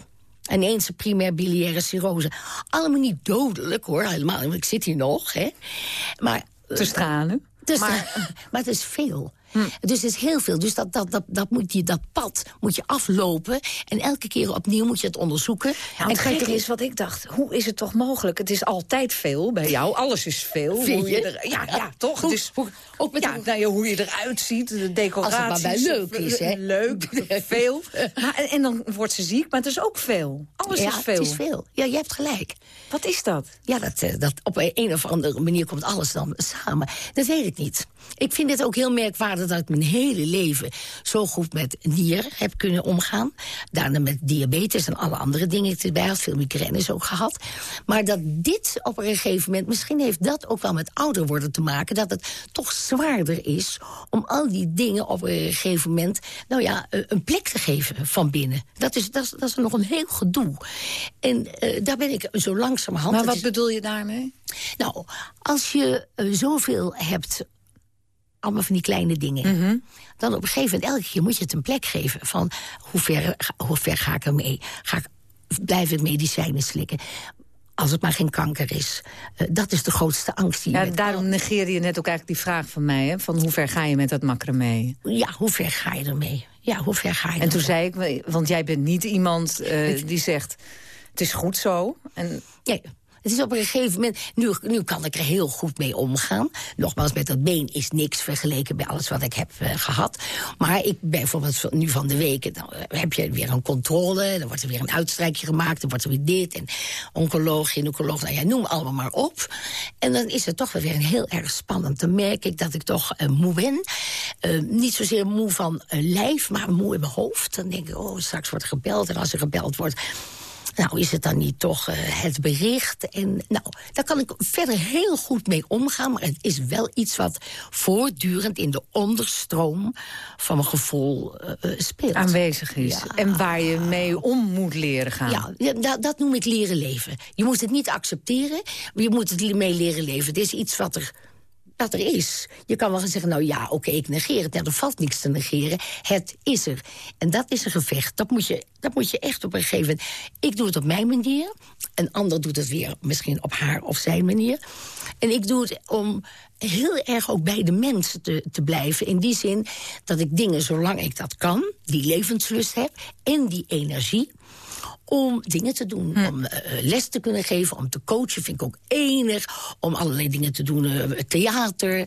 Ineens een primair biliaire cirrose. Allemaal niet dodelijk, hoor, helemaal. Ik zit hier nog, hè. Maar... Te stralen. Dus maar, maar het is veel. Dus het is heel veel. Dus dat, dat, dat, dat, moet je, dat pad moet je aflopen. En elke keer opnieuw moet je het onderzoeken. Ja, en het gekke is wat ik dacht, hoe is het toch mogelijk? Het is altijd veel bij jou, alles is veel. Vind Hoe je? er, ja, ja, toch? Hoe- dus, hoe- ook met ja, nou ja, hoe je eruit ziet, de decoraties. Als het maar bij leuk is, hè? Leuk, veel. En, en dan wordt ze ziek, maar het is ook veel. Alles ja, is veel. het is veel. Ja, je hebt gelijk. Wat is dat? Ja, dat, eh, dat op een, een of andere manier komt alles dan samen. Dat weet ik niet. Ik vind het ook heel merkwaardig dat ik mijn hele leven... zo goed met nier heb kunnen omgaan. Daarna met diabetes en alle andere dingen erbij had. Veel migraines ook gehad. Maar dat dit op een gegeven moment... misschien heeft dat ook wel met ouder worden te maken... dat het toch zwaarder is om al die dingen op een gegeven moment... nou ja, eh, een plek te geven van binnen. Dat is, dat is, dat is nog een heel gedoe. En eh, daar ben ik zo langzamerhand... Maar wat bedoel je daarmee? nou, als je eh, zoveel hebt, allemaal van die kleine dingen... Mhm. dan op een gegeven moment, elke keer moet je het een plek geven... van hoe ver, ga- hoe ver ga ik ermee? Ga ik, blijf ik medicijnen slikken? Als het maar geen kanker is. Eh, dat is de grootste angst die je Ja, daarom negeerde je net ook eigenlijk die vraag van mij. Hè, van hoe ver ga je met dat macramee? Ja, hoe ver ga je ermee? Ja, hoe ver ga je En toen zei ik, want jij bent niet iemand eh, die zegt... het is goed zo. En Nee, het is op een gegeven moment... Nu, nu kan ik er heel goed mee omgaan. Nogmaals, met dat been is niks vergeleken bij alles wat ik heb eh, gehad. Maar ik bijvoorbeeld nu van de week... dan eh, heb je weer een controle, dan wordt er weer een uitstrijkje gemaakt... dan wordt er weer dit, en oncoloog, gynaecoloog, nou ja, noem allemaal maar op. En dan is het toch weer een heel erg spannend. Dan merk ik dat ik toch eh, moe ben. Eh, niet zozeer moe van eh, lijf, maar moe in mijn hoofd. Dan denk ik, oh, straks wordt gebeld. En als er gebeld wordt, nou, is het dan niet toch eh, het bericht? En nou, daar kan ik verder heel goed mee omgaan. Maar het is wel iets wat voortdurend in de onderstroom van mijn gevoel eh, eh, speelt. aanwezig is. Ja. En waar je mee om moet leren gaan. Ja, ja, dat, dat noem ik leren leven. Je moet het niet accepteren, maar je moet het mee leren leven. Het is iets wat er dat er is. Je kan wel gaan zeggen, nou ja, oké, ik negeer het. Er valt niks te negeren. Het is er. En dat is een gevecht. Dat moet je, dat moet je echt op een gegeven moment... Ik doe het op mijn manier. Een ander doet het weer misschien op haar of zijn manier. En ik doe het om heel erg ook bij de mensen te, te blijven. In die zin dat ik dingen, zolang ik dat kan, die levenslust heb... en die energie om dingen te doen. Hm. Om eh, les te kunnen geven, om te coachen vind ik ook enig. Om allerlei dingen te doen, eh, theater,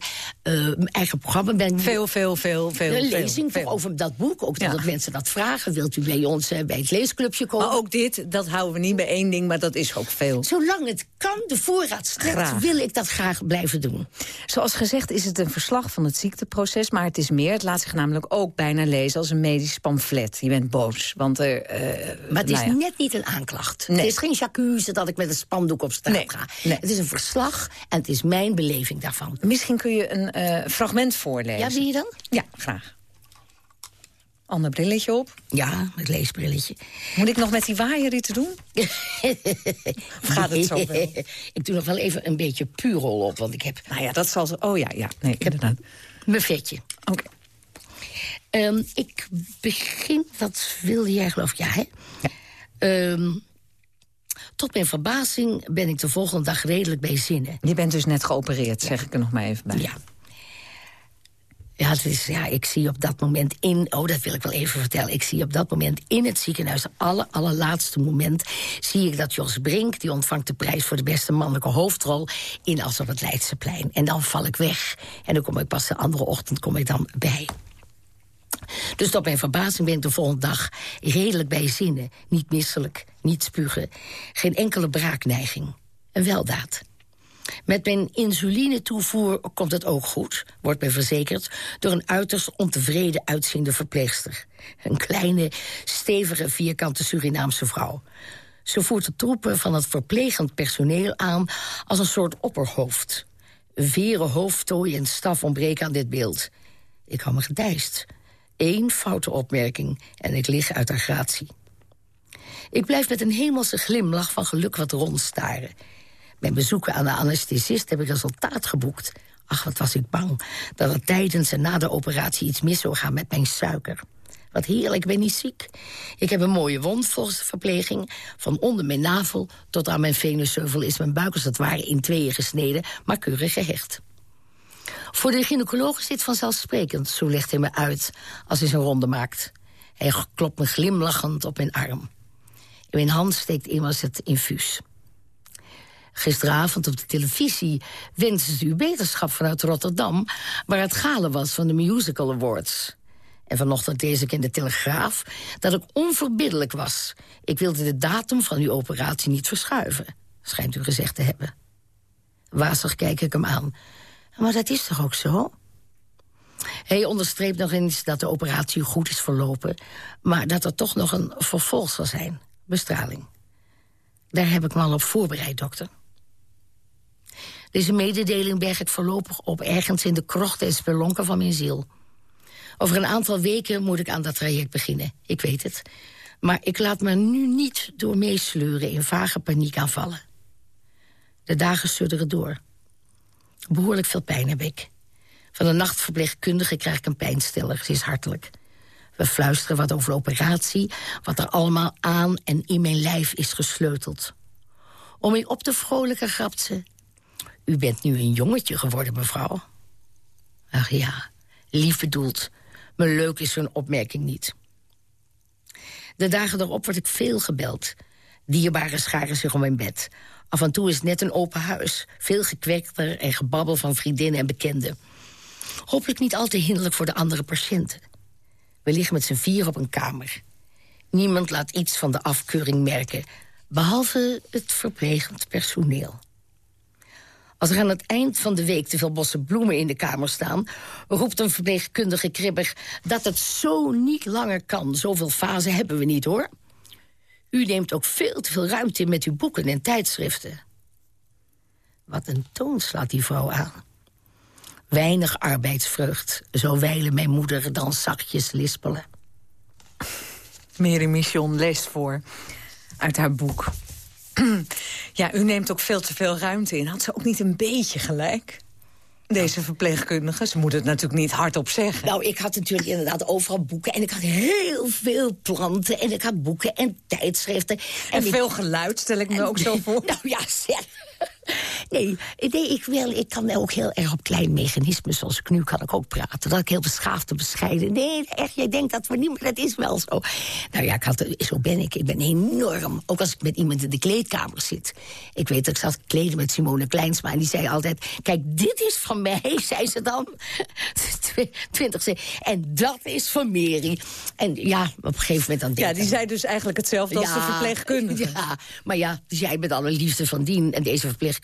eh, mijn eigen programma. Ben Veel, veel, veel, veel. een lezing veel. over dat boek. Ook Ja. dat mensen dat vragen. Wilt u bij ons eh, bij het leesclubje komen? Maar ook dit, dat houden we niet bij één ding, maar dat is ook veel. Zolang het kan, de voorraad strekt, wil ik dat graag blijven doen. Zoals gezegd is het een verslag van het ziekteproces, maar het is meer. Het laat zich namelijk ook bijna lezen als een medisch pamflet. Je bent boos, want er... eh, Maar het is nou ja. net niet een aanklacht. Nee. Het is geen accuse dat ik met een spandoek op straat Nee, ga. nee. Het is een verslag en het is mijn beleving daarvan. Misschien kun je een eh, fragment voorlezen. Ja, zie je dan? Ja, graag. Ander brilletje op. Ja, het leesbrilletje. Moet ik nog met die waaier iets doen? Of gaat het zo wel? ik doe nog wel even een beetje puurol op, want ik heb Nou ja, dat zal ze... Oh ja, ja. Nee, inderdaad. mijn vetje. Oké. Ehm, ik begin, dat wilde jij geloof ik, ja hè? Ehm, tot mijn verbazing ben ik de volgende dag redelijk bij zinnen. Je bent dus net geopereerd, zeg ik er nog maar even bij. Ja. Ja, het is, ja, ik zie op dat moment in... Oh, dat wil ik wel even vertellen. Ik zie op dat moment in het ziekenhuis... het aller, allerlaatste moment... zie ik dat Jos Brink... die ontvangt de prijs voor de beste mannelijke hoofdrol... in Als op het Leidseplein. En dan val ik weg. En dan kom ik pas de andere ochtend kom ik dan bij. Dus tot mijn verbazing ben ik de volgende dag redelijk bij zinnen. Niet misselijk, niet spugen. Geen enkele braakneiging. Een weldaad. Met mijn insulinetoevoer komt het ook goed, wordt mij verzekerd... door een uiterst ontevreden uitziende verpleegster. Een kleine, stevige, vierkante Surinaamse vrouw. Ze voert de troepen van het verplegend personeel aan als een soort opperhoofd. Veren, hoofdtooi en staf ontbreken aan dit beeld. Ik hou me gedijst. Eén foute opmerking en ik lig uit haar gratie. Ik blijf met een hemelse glimlach van geluk wat rondstaren. Mijn bezoeken aan de anesthesist heb ik resultaat geboekt. Ach, wat was ik bang dat er tijdens en na de operatie iets mis zou gaan met mijn suiker. Wat heerlijk, ik ben niet ziek. Ik heb een mooie wond volgens de verpleging. Van onder mijn navel tot aan mijn venusheuvel is mijn buik als het ware in tweeën gesneden, maar keurig gehecht. Voor de gynaecoloog is dit vanzelfsprekend, zo legt hij me uit als hij zijn ronde maakt. Hij klopt me glimlachend op mijn arm. In mijn hand steekt immers het infuus. Gisteravond op de televisie wenste ze u beterschap vanuit Rotterdam... waar het gala was van de Musical Awards. En vanochtend lees ik in de Telegraaf dat ik onverbiddelijk was. Ik wilde de datum van uw operatie niet verschuiven, schijnt u gezegd te hebben. Wazig kijk ik hem aan. Maar dat is toch ook zo? Hij onderstreept nog eens dat de operatie goed is verlopen... maar dat er toch nog een vervolg zal zijn, bestraling. Daar heb ik me al op voorbereid, dokter. Deze mededeling berg ik voorlopig op ergens in de krochten en spelonken van mijn ziel. Over een aantal weken moet ik aan dat traject beginnen, ik weet het. Maar ik laat me nu niet door meesleuren in vage paniekaanvallen. De dagen sudderen door. Behoorlijk veel pijn heb ik. Van de nachtverpleegkundige krijg ik een pijnstiller, ze is hartelijk. We fluisteren wat over operatie, wat er allemaal aan en in mijn lijf is gesleuteld. Om mij op te vrolijken grapt ze... U bent nu een jongetje geworden, mevrouw. Ach ja, lief bedoeld. Maar leuk is zo'n opmerking niet. De dagen erop word ik veel gebeld. Dierbaren scharen zich om mijn bed. Af en toe is het net een open huis. Veel gekwekter en gebabbel van vriendinnen en bekenden. Hopelijk niet al te hinderlijk voor de andere patiënten. We liggen met z'n vier op een kamer. Niemand laat iets van de afkeuring merken... behalve het verplegend personeel. Als er aan het eind van de week te veel bossen bloemen in de kamer staan... roept een verpleegkundige kribbig dat het zo niet langer kan. Zoveel fasen hebben we niet, hoor. U neemt ook veel te veel ruimte in met uw boeken en tijdschriften. Wat een toon slaat die vrouw aan. Weinig arbeidsvreugd, zo wijlen mijn moeder dan zachtjes lispelen. Mary Michon leest voor uit haar boek. ja, u neemt ook veel te veel ruimte in. Had ze ook niet een beetje gelijk? Deze verpleegkundigen? Ze moeten het natuurlijk niet hardop zeggen. Nou, ik had natuurlijk inderdaad overal boeken. En ik had heel veel planten. En ik had boeken en tijdschriften. En, veel geluid, stel ik me ook zo voor. Nou ja, zeg. Nee, nee ik, wil, ik kan ook heel erg op klein mechanismen, zoals ik nu kan ik ook praten. Dat ik heel beschaafd en bescheiden. Nee, echt, jij denkt dat voor niemand, dat is wel zo. Nou ja, ik had, zo ben ik. Ik ben enorm. Ook als ik met iemand in de kleedkamer zit. Ik weet dat ik zat kleden met Simone Kleinsma. En die zei altijd, kijk, dit is van mij, zei ze dan. Twintig zei. En dat is van Mary. En ja, op een gegeven moment dan denk Ja, die zei dus eigenlijk hetzelfde als de verpleegkundige. Ja, maar ja, dus jij met alle liefde van dien en deze verpleegkundige.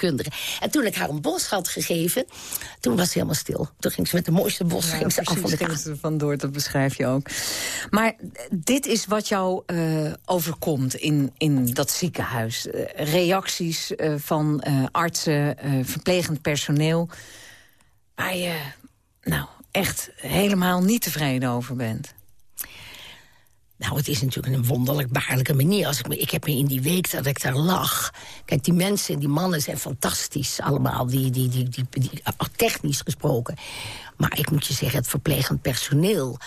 En toen ik haar een bos had gegeven, toen was ze helemaal stil. Toen ging ze met de mooiste bos Ja, ging ze af van de ging ze vandoor, dat beschrijf je ook. Maar dit is wat jou eh, overkomt in, in dat ziekenhuis. Eh, reacties eh, van eh, artsen, eh, verplegend personeel... waar je nou, echt helemaal niet tevreden over bent. Nou, het is natuurlijk een wonderlijk baarlijke manier. Als ik, me, ik heb me in die week dat ik daar lag... Kijk, die mensen, die mannen zijn fantastisch allemaal. Die, die, die, die, die, technisch gesproken. Maar ik moet je zeggen, het verplegend personeel...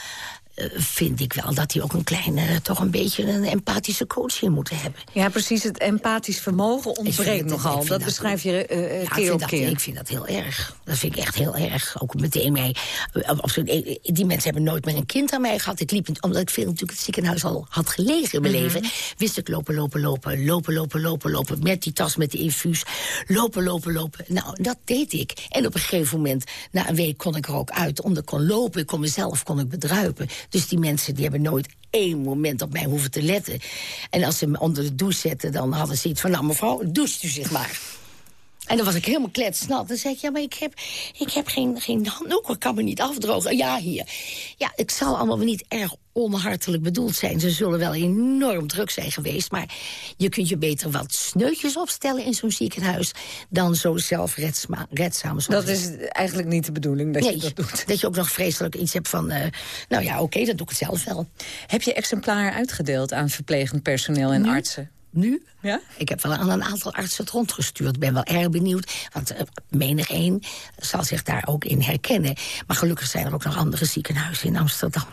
eh, vind ik wel dat die ook een kleine, toch een beetje een empathische coaching moeten hebben. Ja, precies. Het empathisch vermogen ontbreekt nogal. Dat dat- beschrijf je eh, eh, Ja, ik keer vind op dat, keer. Ik vind dat heel erg. Dat vind ik echt heel erg. Ook meteen mij. eh, eh, die mensen hebben nooit meer een kind aan mij gehad. Ik liep, omdat ik veel natuurlijk het ziekenhuis al had gelegen in mijn Mhm. leven. Wist ik lopen, lopen, lopen, lopen, lopen, lopen, lopen. Met die tas met de infuus. Lopen, lopen, lopen. Nou, dat deed ik. En op een gegeven moment, na een week, kon ik er ook uit. Omdat ik kon lopen, ik kon mezelf kon ik bedruipen. Dus die mensen die hebben nooit één moment op mij hoeven te letten. En als ze me onder de douche zetten, dan hadden ze iets van... nou mevrouw, doucht u zich maar. En dan was ik helemaal kletsnat. Dan zei ik, ja, maar ik heb, ik heb geen, geen handdoek, ik kan me niet afdrogen. Ja, hier. Ja, het zal allemaal niet erg onhartelijk bedoeld zijn. Ze zullen wel enorm druk zijn geweest. Maar je kunt je beter wat sneutjes opstellen in zo'n ziekenhuis... dan zo zelfredzaam. Dat is eigenlijk niet de bedoeling dat Nee, je dat doet. dat je ook nog vreselijk iets hebt van... eh, nou ja, oké, dat doe ik zelf wel. Heb je exemplaren uitgedeeld aan verplegend personeel en artsen? Nu? Ja? Ik heb wel aan een aantal artsen het rondgestuurd. Ik ben wel erg benieuwd, want eh, menig een zal zich daar ook in herkennen. Maar gelukkig zijn er ook nog andere ziekenhuizen in Amsterdam.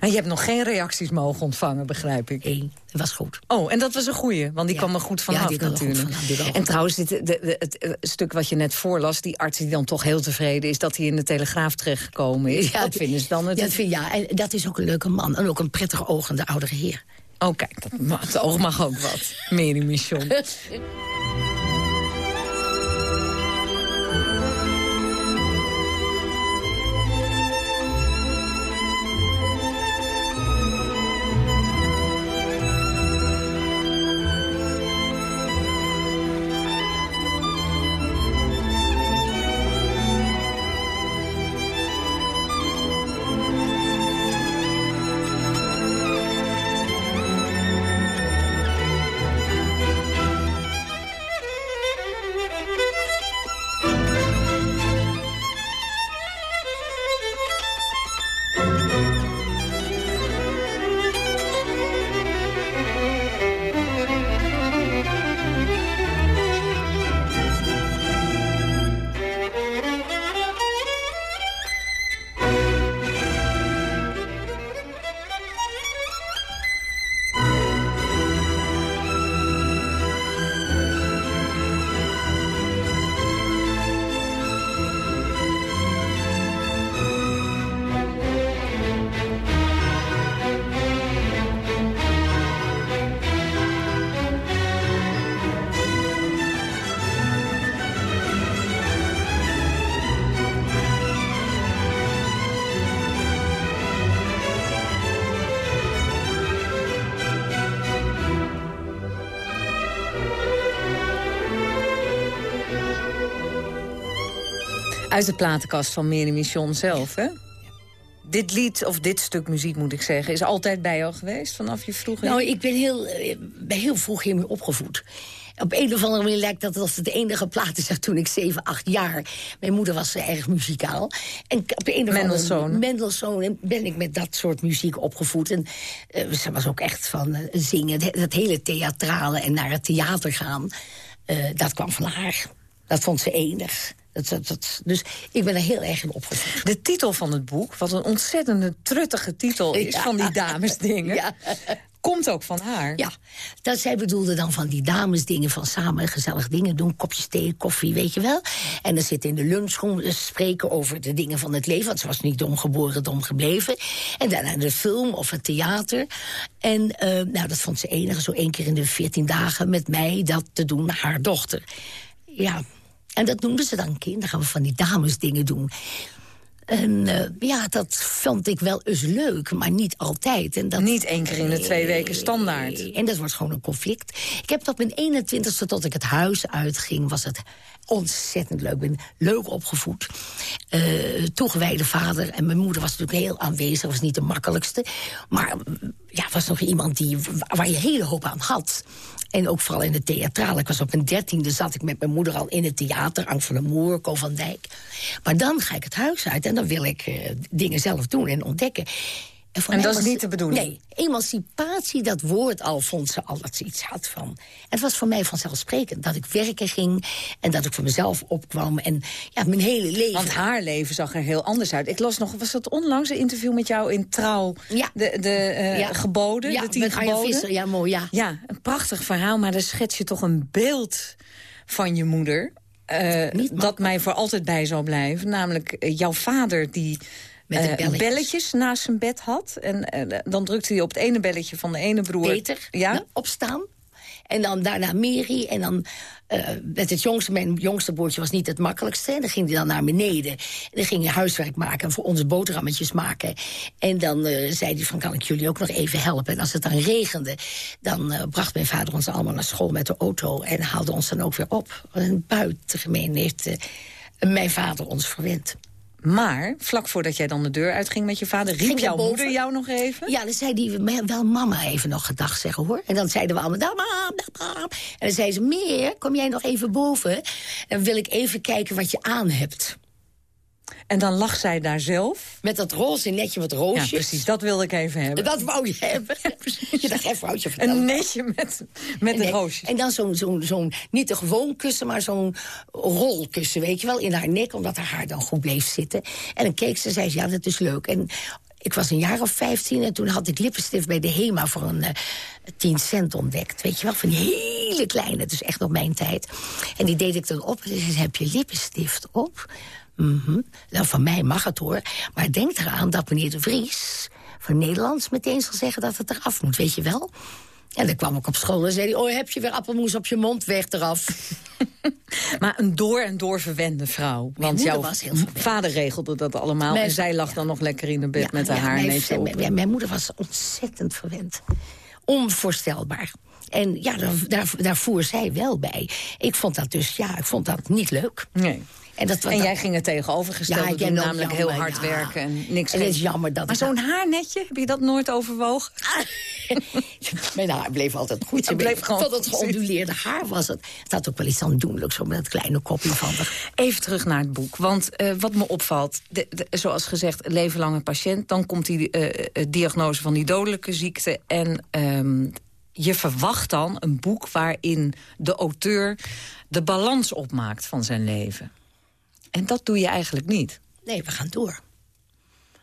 En je hebt nog geen reacties mogen ontvangen, begrijp ik. Eén, dat was goed. Oh, en dat was een goeie, want die Ja. kwam er goed Ja, vanaf die kwam er goed natuurlijk. vanaf, die en goed trouwens, dit, de, de- het eh, stuk wat je net voorlas... die arts die dan toch heel tevreden is dat hij in de Telegraaf terechtgekomen is... dat vinden ze dan Ja, dat, natuurlijk... vind, ja, en dat is ook een leuke man. En ook een prettig ogende oudere heer. Oh, kijk, dat mag, het oog mag ook wat. Mary Michon. Uit de platenkast van Mary Michon zelf, hè? Dit lied, of dit stuk muziek moet ik zeggen... is altijd bij jou geweest vanaf je vroeger? Nou, ik ben heel, eh, ben heel vroeg hiermee opgevoed. Op een of andere manier lijkt dat als het de enige plaat is... toen ik 7, 8 jaar... Mijn moeder was eh, erg muzikaal. En op een of Mendelssohn. andere Mendelssohn. En ben ik met dat soort muziek opgevoed. En eh, ze was ook echt van zingen. Dat, hele theatrale en naar het theater gaan... dat kwam van haar. Dat vond ze enig. Dat, dat, dat- dus ik ben er heel erg in opgevoed. De titel van het boek, wat een ontzettende truttige titel is Ja. van die damesdingen... Ja. komt ook van haar. Ja, dat zij bedoelde dan van die damesdingen... van samen gezellig dingen doen, kopjes thee, koffie, weet je wel. En dan zitten in de lunchroom spreken over de dingen van het leven... want ze was niet dom geboren, dom gebleven. En daarna de film of het theater. En eh, nou, dat vond ze enige, zo één keer in de veertien dagen... met mij dat te doen, haar dochter. Ja, en dat noemden ze dan kind. Dan gaan we van die damesdingen doen. En eh, ja, dat vond ik wel eens leuk, maar niet altijd. En dat, Niet één keer in de twee weken standaard. En dat wordt gewoon een conflict. Ik heb tot mijn 21ste, tot ik het huis uitging, was het ontzettend leuk. Ik ben leuk opgevoed. Eh, toegewijde vader. En mijn moeder was natuurlijk heel aanwezig, was niet de makkelijkste. Maar mm, ja, was nog iemand die, waar je hele hoop aan had. En ook vooral in het theatraal. Ik was op mijn dertiende, zat ik met mijn moeder al in het theater. Ank van der Moer, Ko van Dijk. Maar dan ga ik het huis uit en dan wil ik eh, dingen zelf doen en ontdekken. En dat is niet de bedoeling? Nee, emancipatie, dat woord al vond ze al dat ze iets had van. Het was voor mij vanzelfsprekend dat ik werken ging... en dat ik voor mezelf opkwam en ja, mijn hele leven... Want haar leven zag er heel anders uit. Ik las nog, was dat onlangs een interview met jou in Trouw? Ja. De, de eh, Ja. geboden, Ja, de tien geboden? Visser, ja, mooi, ja. Ja, een prachtig verhaal, maar daar schets je toch een beeld van je moeder... eh, dat mij voor altijd bij zal blijven. Namelijk eh, jouw vader die Met eh, belletjes. belletjes naast zijn bed had. En eh, dan drukte hij op het ene belletje van de ene broer. Peter, Ja? nou, opstaan. En dan daarna Mary. En dan eh, met het jongste, mijn jongste broertje was niet het makkelijkste. En dan ging hij dan naar beneden. En dan ging hij huiswerk maken en voor onze boterhammetjes maken. En dan zei hij van, kan ik jullie ook nog even helpen? En als het dan regende, dan bracht mijn vader ons allemaal naar school met de auto. En haalde ons dan ook weer op. En buitengemeen heeft mijn vader ons verwend. Maar, vlak voordat jij dan de deur uitging met je vader... riep Ging jouw moeder jou nog even? Ja, dan zei me- wel mama even nog gedag zeggen, hoor. En dan zeiden we allemaal, dag mam, dag mam. En dan zei ze, meer, kom jij nog even boven? En wil ik even kijken wat je aan hebt. En dan lag zij daar zelf. Met dat roze netje met Ja, roosjes. precies, dat wilde ik even hebben. Dat wou je hebben. je dacht, even vertellen. Een netje met, met de Nee, roosjes. En dan zo'n, zo'n, zo'n, niet een gewoon kussen, maar zo'n rolkussen, weet je wel, in haar nek, omdat haar haar dan goed bleef zitten. En dan keek ze en zei ze, ja, dat is leuk. En ik was een jaar of 15 en toen had ik lippenstift bij de HEMA voor een eh 10 cent ontdekt. Weet je wel, van die hele kleine, dus echt nog mijn tijd. En die deed ik dan op en ze zei, heb je lippenstift op? Mhm. Nou, van mij mag het hoor. Maar denk eraan dat meneer de Vries van Nederlands meteen zal zeggen dat het eraf moet, weet je wel? En dan kwam ik op school en zei hij... oh, heb je weer appelmoes op je mond, weg eraf. Maar een door en door verwende vrouw. Want jouw was heel verwend. vader regelde dat allemaal. Mijn en zij lag ja. dan nog lekker in de bed met haar ja, haar mijn, op. mijn, mijn moeder was ontzettend verwend. Onvoorstelbaar. En ja, daar, daar, daar voer zij wel bij. Ik vond dat dus, ja, ik vond dat niet leuk. Nee. En, dat, En jij ging het tegenovergestelde Ja, doen, namelijk jammer, heel hard ja. werken en niks En het is jammer dat Maar ik zo'n haarnetje, heb je dat nooit overwogen? Mijn haar bleef altijd goed. Het bleef gewoon Tot het geonduleerde haar was het. Het had ook wel iets aandoenlijks, zo met dat kleine kopje van. Even terug naar het boek. Want eh, wat me opvalt, de, de- zoals gezegd, levenlange patiënt... dan komt die eh, eh, diagnose van die dodelijke ziekte... en ehm, je verwacht dan een boek waarin de auteur de balans opmaakt van zijn leven. En dat doe je eigenlijk niet. Nee, we gaan door.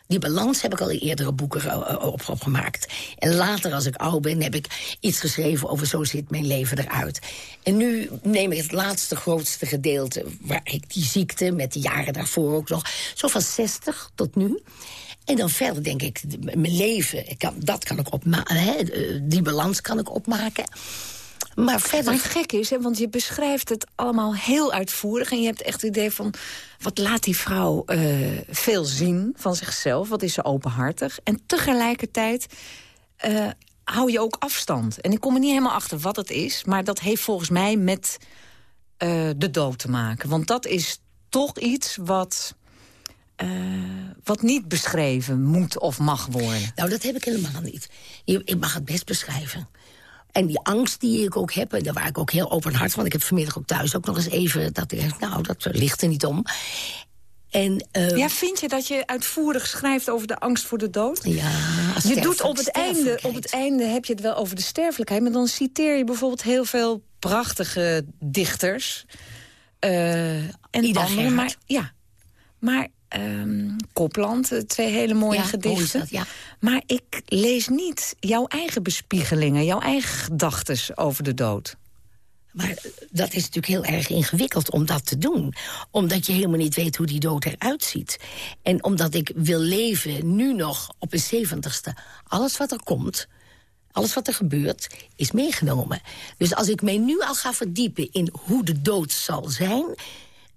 Die balans heb ik al in eerdere boeken eh, op, opgemaakt. En later, als ik oud ben, heb ik iets geschreven over zo ziet mijn leven eruit. En nu neem ik het laatste, grootste gedeelte... waar ik die ziekte, met de jaren daarvoor ook nog... zo van 60 tot nu. En dan verder denk ik, mijn leven, ik kan, dat kan ik opmaken. Die balans kan ik opmaken. Maar verder... Maar het gekke is, hè, want je beschrijft het allemaal heel uitvoerig... en je hebt echt het idee van, wat laat die vrouw eh, veel zien van zichzelf? Wat is ze openhartig? En tegelijkertijd eh, hou je ook afstand. En ik kom er niet helemaal achter wat het is... maar dat heeft volgens mij met eh, de dood te maken. Want dat is toch iets wat... eh, wat niet beschreven moet of mag worden. Nou, dat heb ik helemaal niet. Je, ik mag het best beschrijven. En die angst die ik ook heb, en daar waar ik ook heel openhartig... want ik heb vanmiddag ook thuis ook nog eens even... dat ik denk, nou, dat ligt er niet om. En, eh, Ja, vind je dat je uitvoerig schrijft over de angst voor de dood? ja, Je doet op het, einde, op het einde heb je het wel over de sterfelijkheid... maar dan citeer je bijvoorbeeld heel veel prachtige dichters... Eh, en Ida andere, maar ja. Maar ehm Kopland, eh, twee hele mooie Ja, gedichten. dat, ja. Maar ik lees niet jouw eigen bespiegelingen, jouw eigen gedachten over de dood. Maar dat is natuurlijk heel erg ingewikkeld om dat te doen. Omdat je helemaal niet weet hoe die dood eruit ziet. En omdat ik wil leven, nu nog op een zeventigste... alles wat er komt, alles wat er gebeurt, is meegenomen. Dus als ik mij nu al ga verdiepen in hoe de dood zal zijn...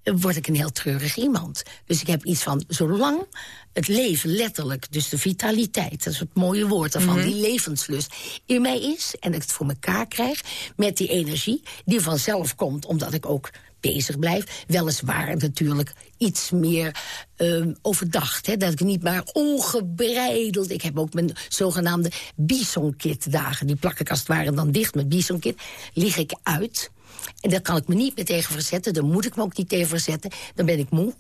word ik een heel treurig iemand. Dus ik heb iets van, zolang het leven letterlijk... dus de vitaliteit, dat is het mooie woord daarvan... die levenslust in mij is en ik het voor mekaar krijg... met die energie die vanzelf komt, omdat ik ook bezig blijf. Weliswaar natuurlijk iets meer ehm, overdacht. Hè, dat ik niet maar ongebreideld... Ik heb ook mijn zogenaamde bisonkit dagen. Die plak ik als het ware dan dicht met bisonkit. Lig ik uit. En daar kan ik me niet meer tegen verzetten. Daar moet ik me ook niet tegen verzetten. Dan ben ik moe.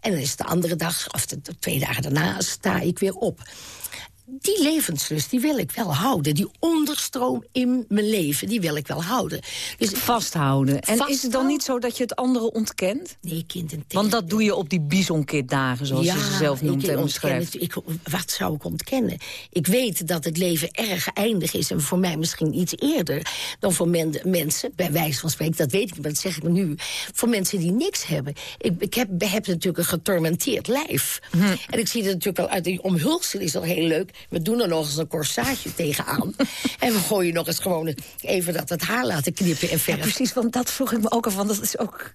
En dan is de andere dag, of de, de twee dagen daarna, sta ik weer op die levenslust, die wil ik wel houden. Die onderstroom in mijn leven, die wil ik wel houden. Dus Vasthouden. En is het dan niet zo dat je het andere ontkent? Nee, kind en Want dat doe je op die bisonkit-dagen, zoals je ze zelf noemt en het- ik, wat zou ik ontkennen? Ik weet dat het leven erg eindig is... en voor mij misschien iets eerder dan voor men- mensen... bij wijze van spreken, dat weet ik niet, maar dat zeg ik nu... voor mensen die niks hebben. Ik, ik heb, heb natuurlijk een getormenteerd lijf. Hm. En ik zie het natuurlijk al uit die omhulsel is al heel leuk. We doen er nog eens een corsage tegenaan. en we gooien nog eens gewoon even dat het haar laten knippen en Ja, verven. precies, want dat vroeg ik me ook af. Want dat is ook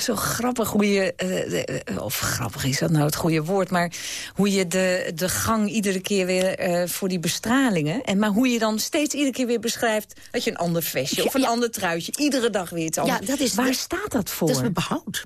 zo grappig hoe je... eh, eh, of grappig is dat nou het goede woord... maar hoe je de, de gang iedere keer weer eh, voor die bestralingen... En, maar hoe je dan steeds iedere keer weer beschrijft... dat je een ander vestje of Ja, een ja. ander truitje... iedere dag weer iets anders. Ja, dat is- Waar dat- staat dat voor? Dat is mijn behoud.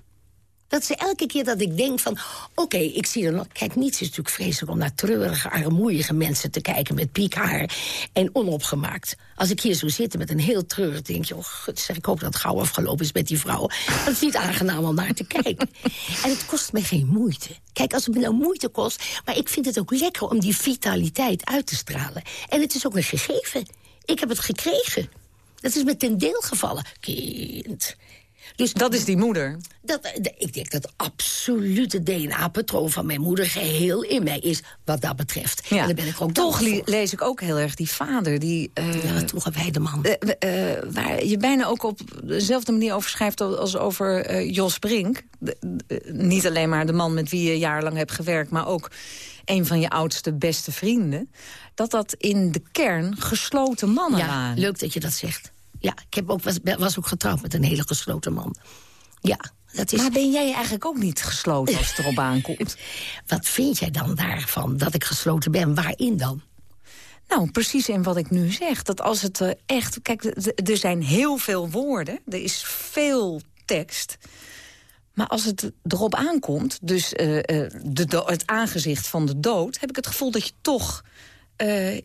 Dat is elke keer dat ik denk van... oké, ik zie er nog... Kijk, niets is natuurlijk vreselijk om naar treurige, armoedige mensen te kijken... met piekhaar en onopgemaakt. Als ik hier zo zit met een heel treurig... denk je, oh, gut, zeg, ik hoop dat het gauw afgelopen is met die vrouw. Het is niet aangenaam om naar te kijken. en het kost me geen moeite. Kijk, als het me nou moeite kost... maar ik vind het ook lekker om die vitaliteit uit te stralen. En het is ook een gegeven. Ik heb het gekregen. Dat is me ten deel gevallen. Kind... Dus Dat is die moeder. dat, eh, ik denk dat het absolute DNA-patroon van mijn moeder geheel in mij is, wat dat betreft. En daar ben ik ook Toch lees ik ook heel erg die vader. Die, eh, Ja, toegewijde man. eh, waar je bijna ook op dezelfde manier over schrijft als- over Jos Brink. De- de- niet alleen maar de man met wie je jarenlang hebt gewerkt... maar ook een van je oudste beste vrienden. Dat dat in de kern gesloten mannen ja, waren. leuk dat je dat zegt. Ja, ik heb ook, was, was ook getrouwd met een hele gesloten man. Ja, dat is... Maar ben jij eigenlijk ook niet gesloten als het erop aankomt? Wat vind jij dan daarvan, dat ik gesloten ben? Waarin dan? Nou, precies in wat ik nu zeg. Dat als het eh, echt... Kijk, er zijn heel veel woorden. Er is veel tekst. Maar als het erop aankomt, dus eh, eh, de het aangezicht van de dood... heb ik het gevoel dat je toch eh,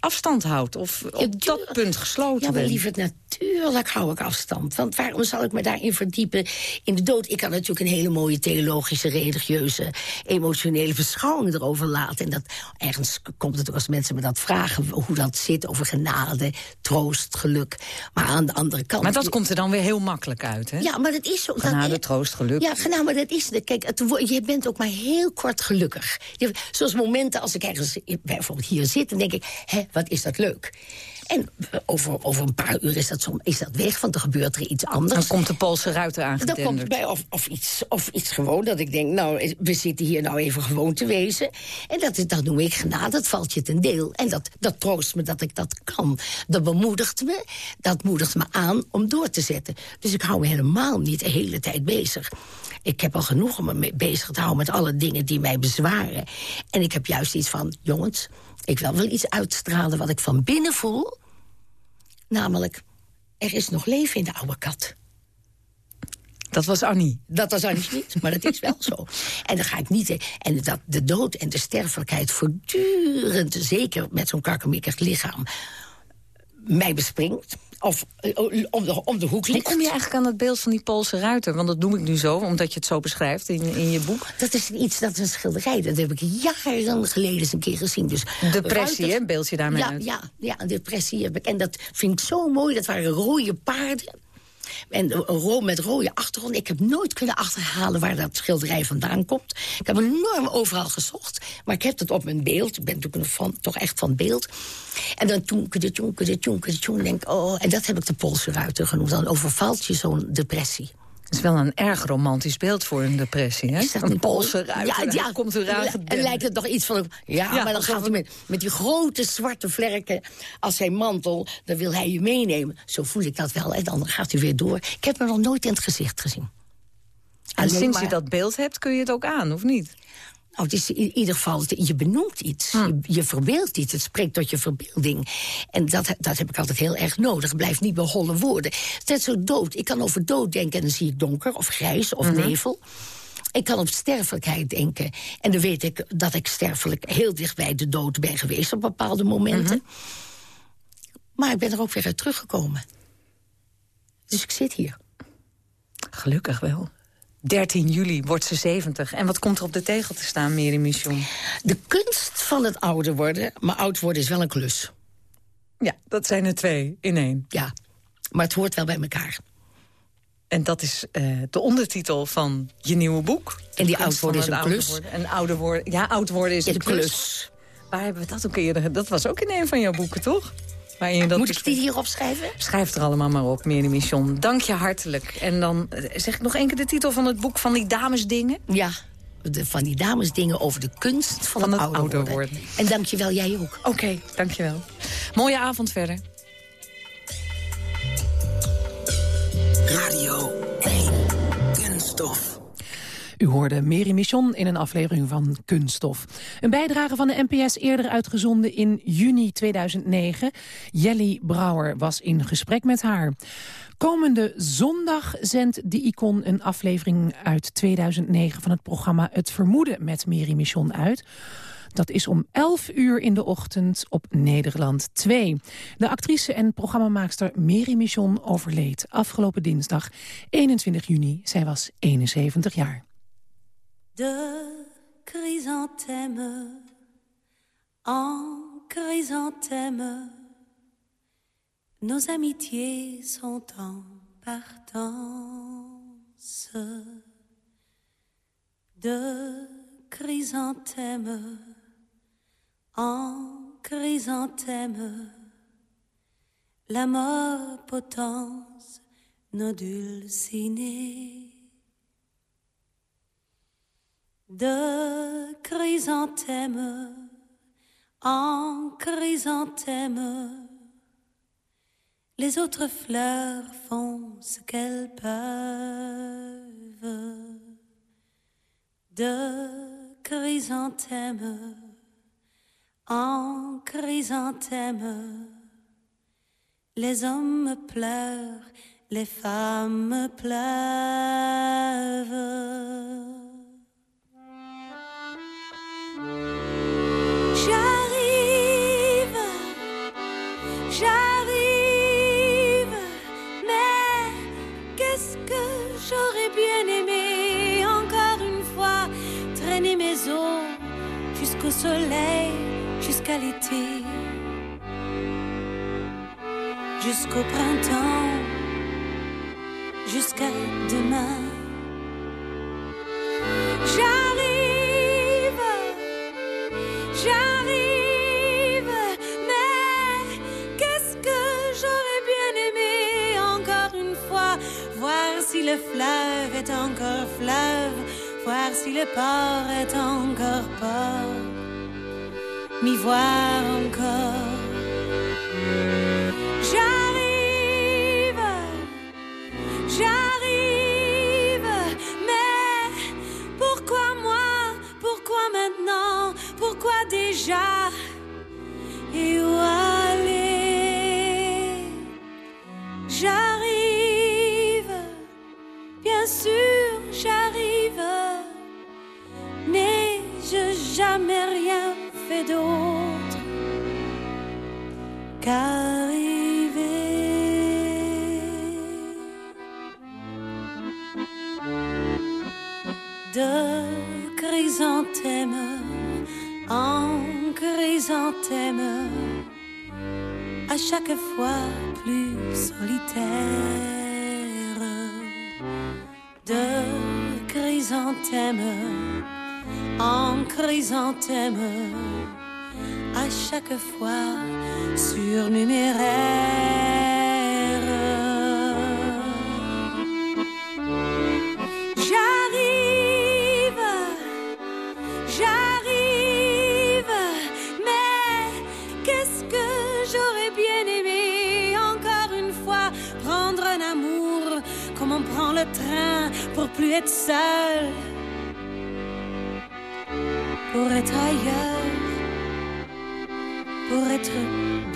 afstand houdt. Of op dat punt gesloten Ja, maar bent. lieverd, natuurlijk hou ik afstand. Want waarom zal ik me daarin verdiepen in de dood? Ik kan natuurlijk een hele mooie theologische, religieuze, emotionele beschouwing erover laten. En dat ergens komt het ook als mensen me dat vragen, hoe dat zit over genade, troost, geluk. Maar aan de andere kant... Maar dat komt er dan weer heel makkelijk uit, hè? Ja, maar dat is zo. dat- Genade, troost, geluk. Ja, nou, maar dat is. Kijk, het, je bent ook maar heel kort gelukkig. Je, zoals momenten als ik ergens bijvoorbeeld hier zit... dan denk ik, hé, wat is dat leuk. En over, over een paar uur is dat, som, is dat weg, want er gebeurt er iets anders. Dan komt de Poolse ruiter Dan komt bij, of, of, iets, of iets gewoon dat ik denk, nou, we zitten hier nou even gewoon te wezen. En dat, is- dat noem ik genade, dat valt je ten deel. En dat, dat troost me dat ik dat kan. Dat bemoedigt me, dat moedigt me aan om door te zetten. Dus ik hou me helemaal niet de hele tijd bezig. Ik heb al genoeg om me mee bezig te houden met alle dingen die mij bezwaren. En ik heb juist iets van, jongens, ik wil wel iets uitstralen wat ik van binnen voel. Namelijk, er is nog leven in de oude kat. Dat was Annie. Dat was eigenlijk niet, maar dat is wel zo. En dan ga ik niet. En dat de dood en de sterfelijkheid voortdurend, zeker met zo'n kakkemikkig lichaam, mij bespringt. Of eh, om de, om de hoek Hoe ligt. kom je eigenlijk aan het beeld van die Poolse ruiter? Want dat doe ik nu zo, omdat je het zo beschrijft in, in je boek. Dat is iets, dat is een schilderij. Dat heb ik jaren geleden eens een keer gezien. Dus Depressie, hè, beeld je daarmee ja, uit. Ja, ja, depressie heb ik. En dat vind ik zo mooi. Dat waren rode paarden. En met rode achtergrond. Ik heb nooit kunnen achterhalen waar dat schilderij vandaan komt. Ik heb enorm overal gezocht. Maar ik heb het op mijn beeld. Ik ben natuurlijk van, toch echt van beeld. En dan toen, de tjoen, de denk ik, oh, en dat heb ik de Poolse ruiter genoemd. Dan overvalt je zo'n depressie. Het is wel een erg romantisch beeld voor een depressie, hè? een Poolse ruiter, ja, ja, komt eraan En lijkt het nog iets van... Ja, ja maar dan gaat hij met, met die grote zwarte vlerken als zijn mantel... dan wil hij je meenemen. Zo voel ik dat wel. En dan gaat hij weer door. Ik heb hem nog nooit in het gezicht gezien. En sinds je dat beeld hebt, kun je het ook aan, of niet? Nou, het is in ieder geval, je benoemt iets. Hm. Je, je, verbeeldt iets. Het spreekt tot je verbeelding. En dat, dat heb ik altijd heel erg nodig. Blijf niet bij holle woorden. Het is zo dood. Ik kan over dood denken en dan zie ik donker of grijs of mhm. nevel. Ik kan op sterfelijkheid denken. En dan weet ik dat ik sterfelijk heel dicht bij de dood ben geweest... op bepaalde momenten. Mhm. Maar ik ben er ook weer uit teruggekomen. Dus ik zit hier. Gelukkig wel. 13 juli wordt ze 70. En wat komt er op de tegel te staan, Mary Michon? De kunst van het ouder worden. Maar oud worden is wel een klus. Ja, dat zijn er twee in één. Ja, maar het hoort wel bij elkaar. En dat is uh, de ondertitel van je nieuwe boek. En die oud worden is een klus. En ouder worden, ja, oud worden is, een klus. klus. Waar hebben we dat ook eerder? Dat was ook in een van jouw boeken, toch? Moet ik die hier opschrijven? Schrijf er allemaal maar op, Mary Mission. Dank je hartelijk. En dan eh, zeg ik nog één keer de titel van het boek van die damesdingen. Ja, de, van die damesdingen over de kunst van, het, ouder, worden. worden. En dank je wel, jij ook. Oké, okay, dank je wel. Mooie avond verder. Radio 1. Kunststof. U hoorde Mary Michon in een aflevering van Kunststof. Een bijdrage van de NPS eerder uitgezonden in juni 2009. Jelly Brouwer was in gesprek met haar. Komende zondag zendt de Icon een aflevering uit 2009 van het programma Het Vermoeden met Mary Michon uit. Dat is om 11 uur in de ochtend op Nederland 2. De actrice en programmamaakster Mary Michon overleed afgelopen dinsdag 21 juni. Zij was 71 jaar. De chrysanthème en chrysanthème, nos amitiés sont en partance. De chrysanthème en chrysanthème, la mort potence nos dulcinés de chrysanthème en chrysanthème. Les autres fleurs font ce qu'elles peuvent. De chrysanthème en chrysanthème. Les hommes pleurent, les femmes pleuvent. Jusqu'à l'été, jusqu'au printemps, jusqu'à demain. J'arrive, j'arrive, mais qu'est-ce que j'aurais bien aimé encore une fois? Voir si le fleuve est encore fleuve voir si le port est encore port, m'y voir encore. J'arrive, j'arrive, mais pourquoi moi, pourquoi maintenant, pourquoi déjà De chrysanthème en chrysanthème, à chaque fois plus solitaire. de chrysanthème en chrysanthème chaque fois surnuméraire. J'arrive, j'arrive, mais qu'est-ce que j'aurais bien aimé encore une fois prendre un amour? Comme on prend le train pour plus être seul,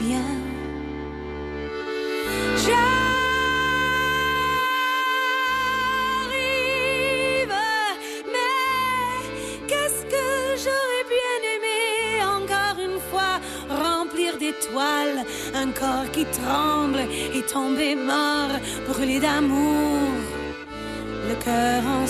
bien. J'arrive, mais qu'est-ce que j'aurais bien aimé encore une fois? Remplir d'étoiles un corps qui tremble et tomber mort, brûlé d'amour, le cœur en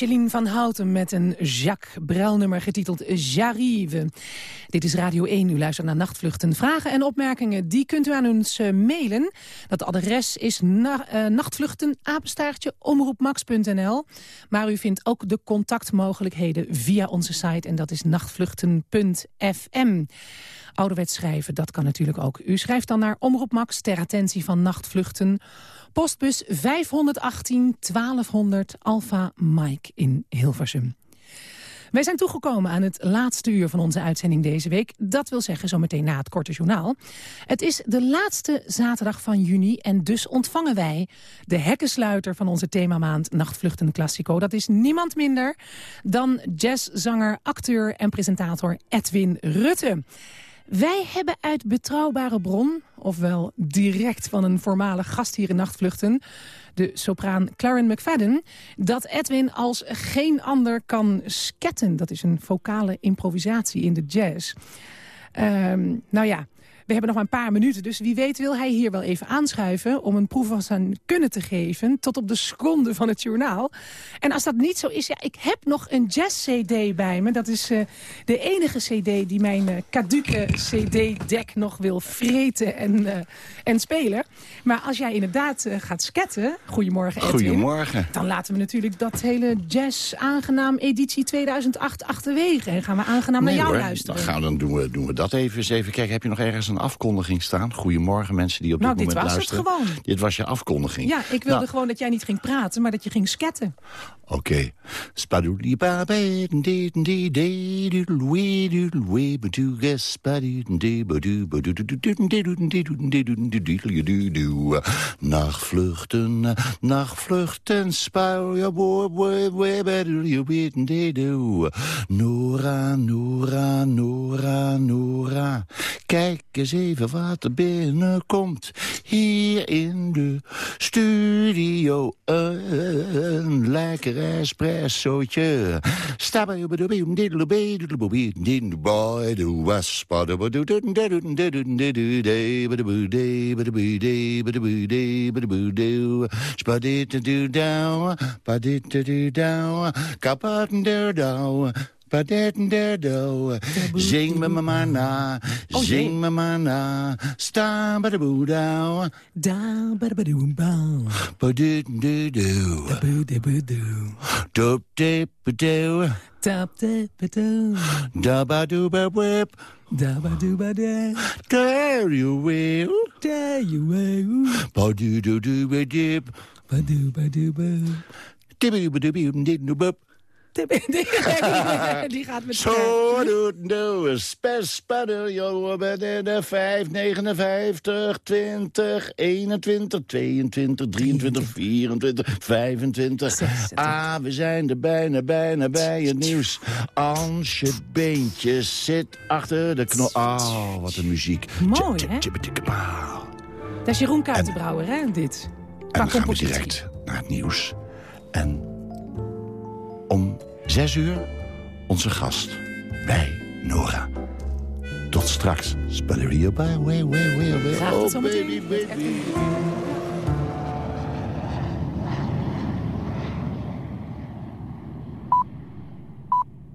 Micheline van Houten met een Jacques Brel-nummer getiteld J'arrive. Dit is Radio 1, u luistert naar Nachtvluchten. Vragen en opmerkingen, die kunt u aan ons eh, mailen. Dat adres is na, eh, apenstaartje, omroepmax.nl. Maar u vindt ook de contactmogelijkheden via onze site en dat is nachtvluchten.fm. Ouderwets schrijven, dat kan natuurlijk ook. U schrijft dan naar Omroep Max ter attentie van nachtvluchten. Postbus 518 1200 Alpha Mike in Hilversum. Wij zijn toegekomen aan het laatste uur van onze uitzending deze week. Dat wil zeggen zometeen na het korte journaal. Het is de laatste zaterdag van juni en dus ontvangen wij... de hekkensluiter van onze themamaand Nachtvluchten Classico. Dat is niemand minder dan jazzzanger, acteur en presentator Edwin Rutte. Wij hebben uit betrouwbare bron, ofwel direct van een voormalig gast hier in Nachtvluchten... de sopraan Claren McFadden, dat Edwin als geen ander kan sketten. Dat is een vocale improvisatie in de jazz. Ehm, nou ja, we hebben nog maar een paar minuten, dus wie weet wil hij hier wel even aanschuiven... om een proef van zijn kunnen te geven tot op de seconde van het journaal. En als dat niet zo is, ja, ik heb nog een jazz-cd bij me. Dat is eh, de enige cd die mijn uh, caduke cd-deck nog wil vreten en, uh, en spelen. Maar als jij inderdaad gaat sketten, goedemorgen Edwin... Goedemorgen. Dan laten we natuurlijk dat hele jazz-aangenaam editie 2008 achterwege. En gaan we aangenaam nee, naar jou hoor. luisteren. Dan, gaan, dan doen, we, doen we dat even eens even kijken. Heb je nog ergens een afkondiging staan? Goedemorgen mensen die op nou, dit dit moment was het luisteren. gewoon. Dit was je afkondiging. Ja, ik wilde Nou, gewoon dat jij niet ging praten, maar dat je ging sketten. Oké. Nachtvluchten, nachtvluchten, je Nora, Nora, Nora, Nora. Kijk eens even wat er binnenkomt. Hier in de studio. Een lekker espressootje. Zing me maar na, zing me maar na. Sta bij de boedouw. Da ba da ba doom bow. Ba-do-do-do. Da boo da boo doo. Doop-dip-a-doo. Tap da ba doo. Da-ba-doo-ba-whip. Da ba doo ba da. There you will. There you are. Ba-doo-doo-doo-ba-dip. Ba doo ba doo ba. Dibby-ba-dibby-doo-ba-doo. Die gaat met Zo doet de spespadeljo de 5, 59, 20, 21, 22, 23, 24, 25. Ah, we zijn er bijna, bijna bij het nieuws. Ansje Beentjes zit achter de knop. Oh, wat een muziek. Mooi, hè? Dat is Jeroen Kuitenbrouwer, hè, dit. En dan gaan we direct naar het nieuws. En om zes uur onze gast bij Nora. Tot straks. Spelleria bij, Oh, baby, baby.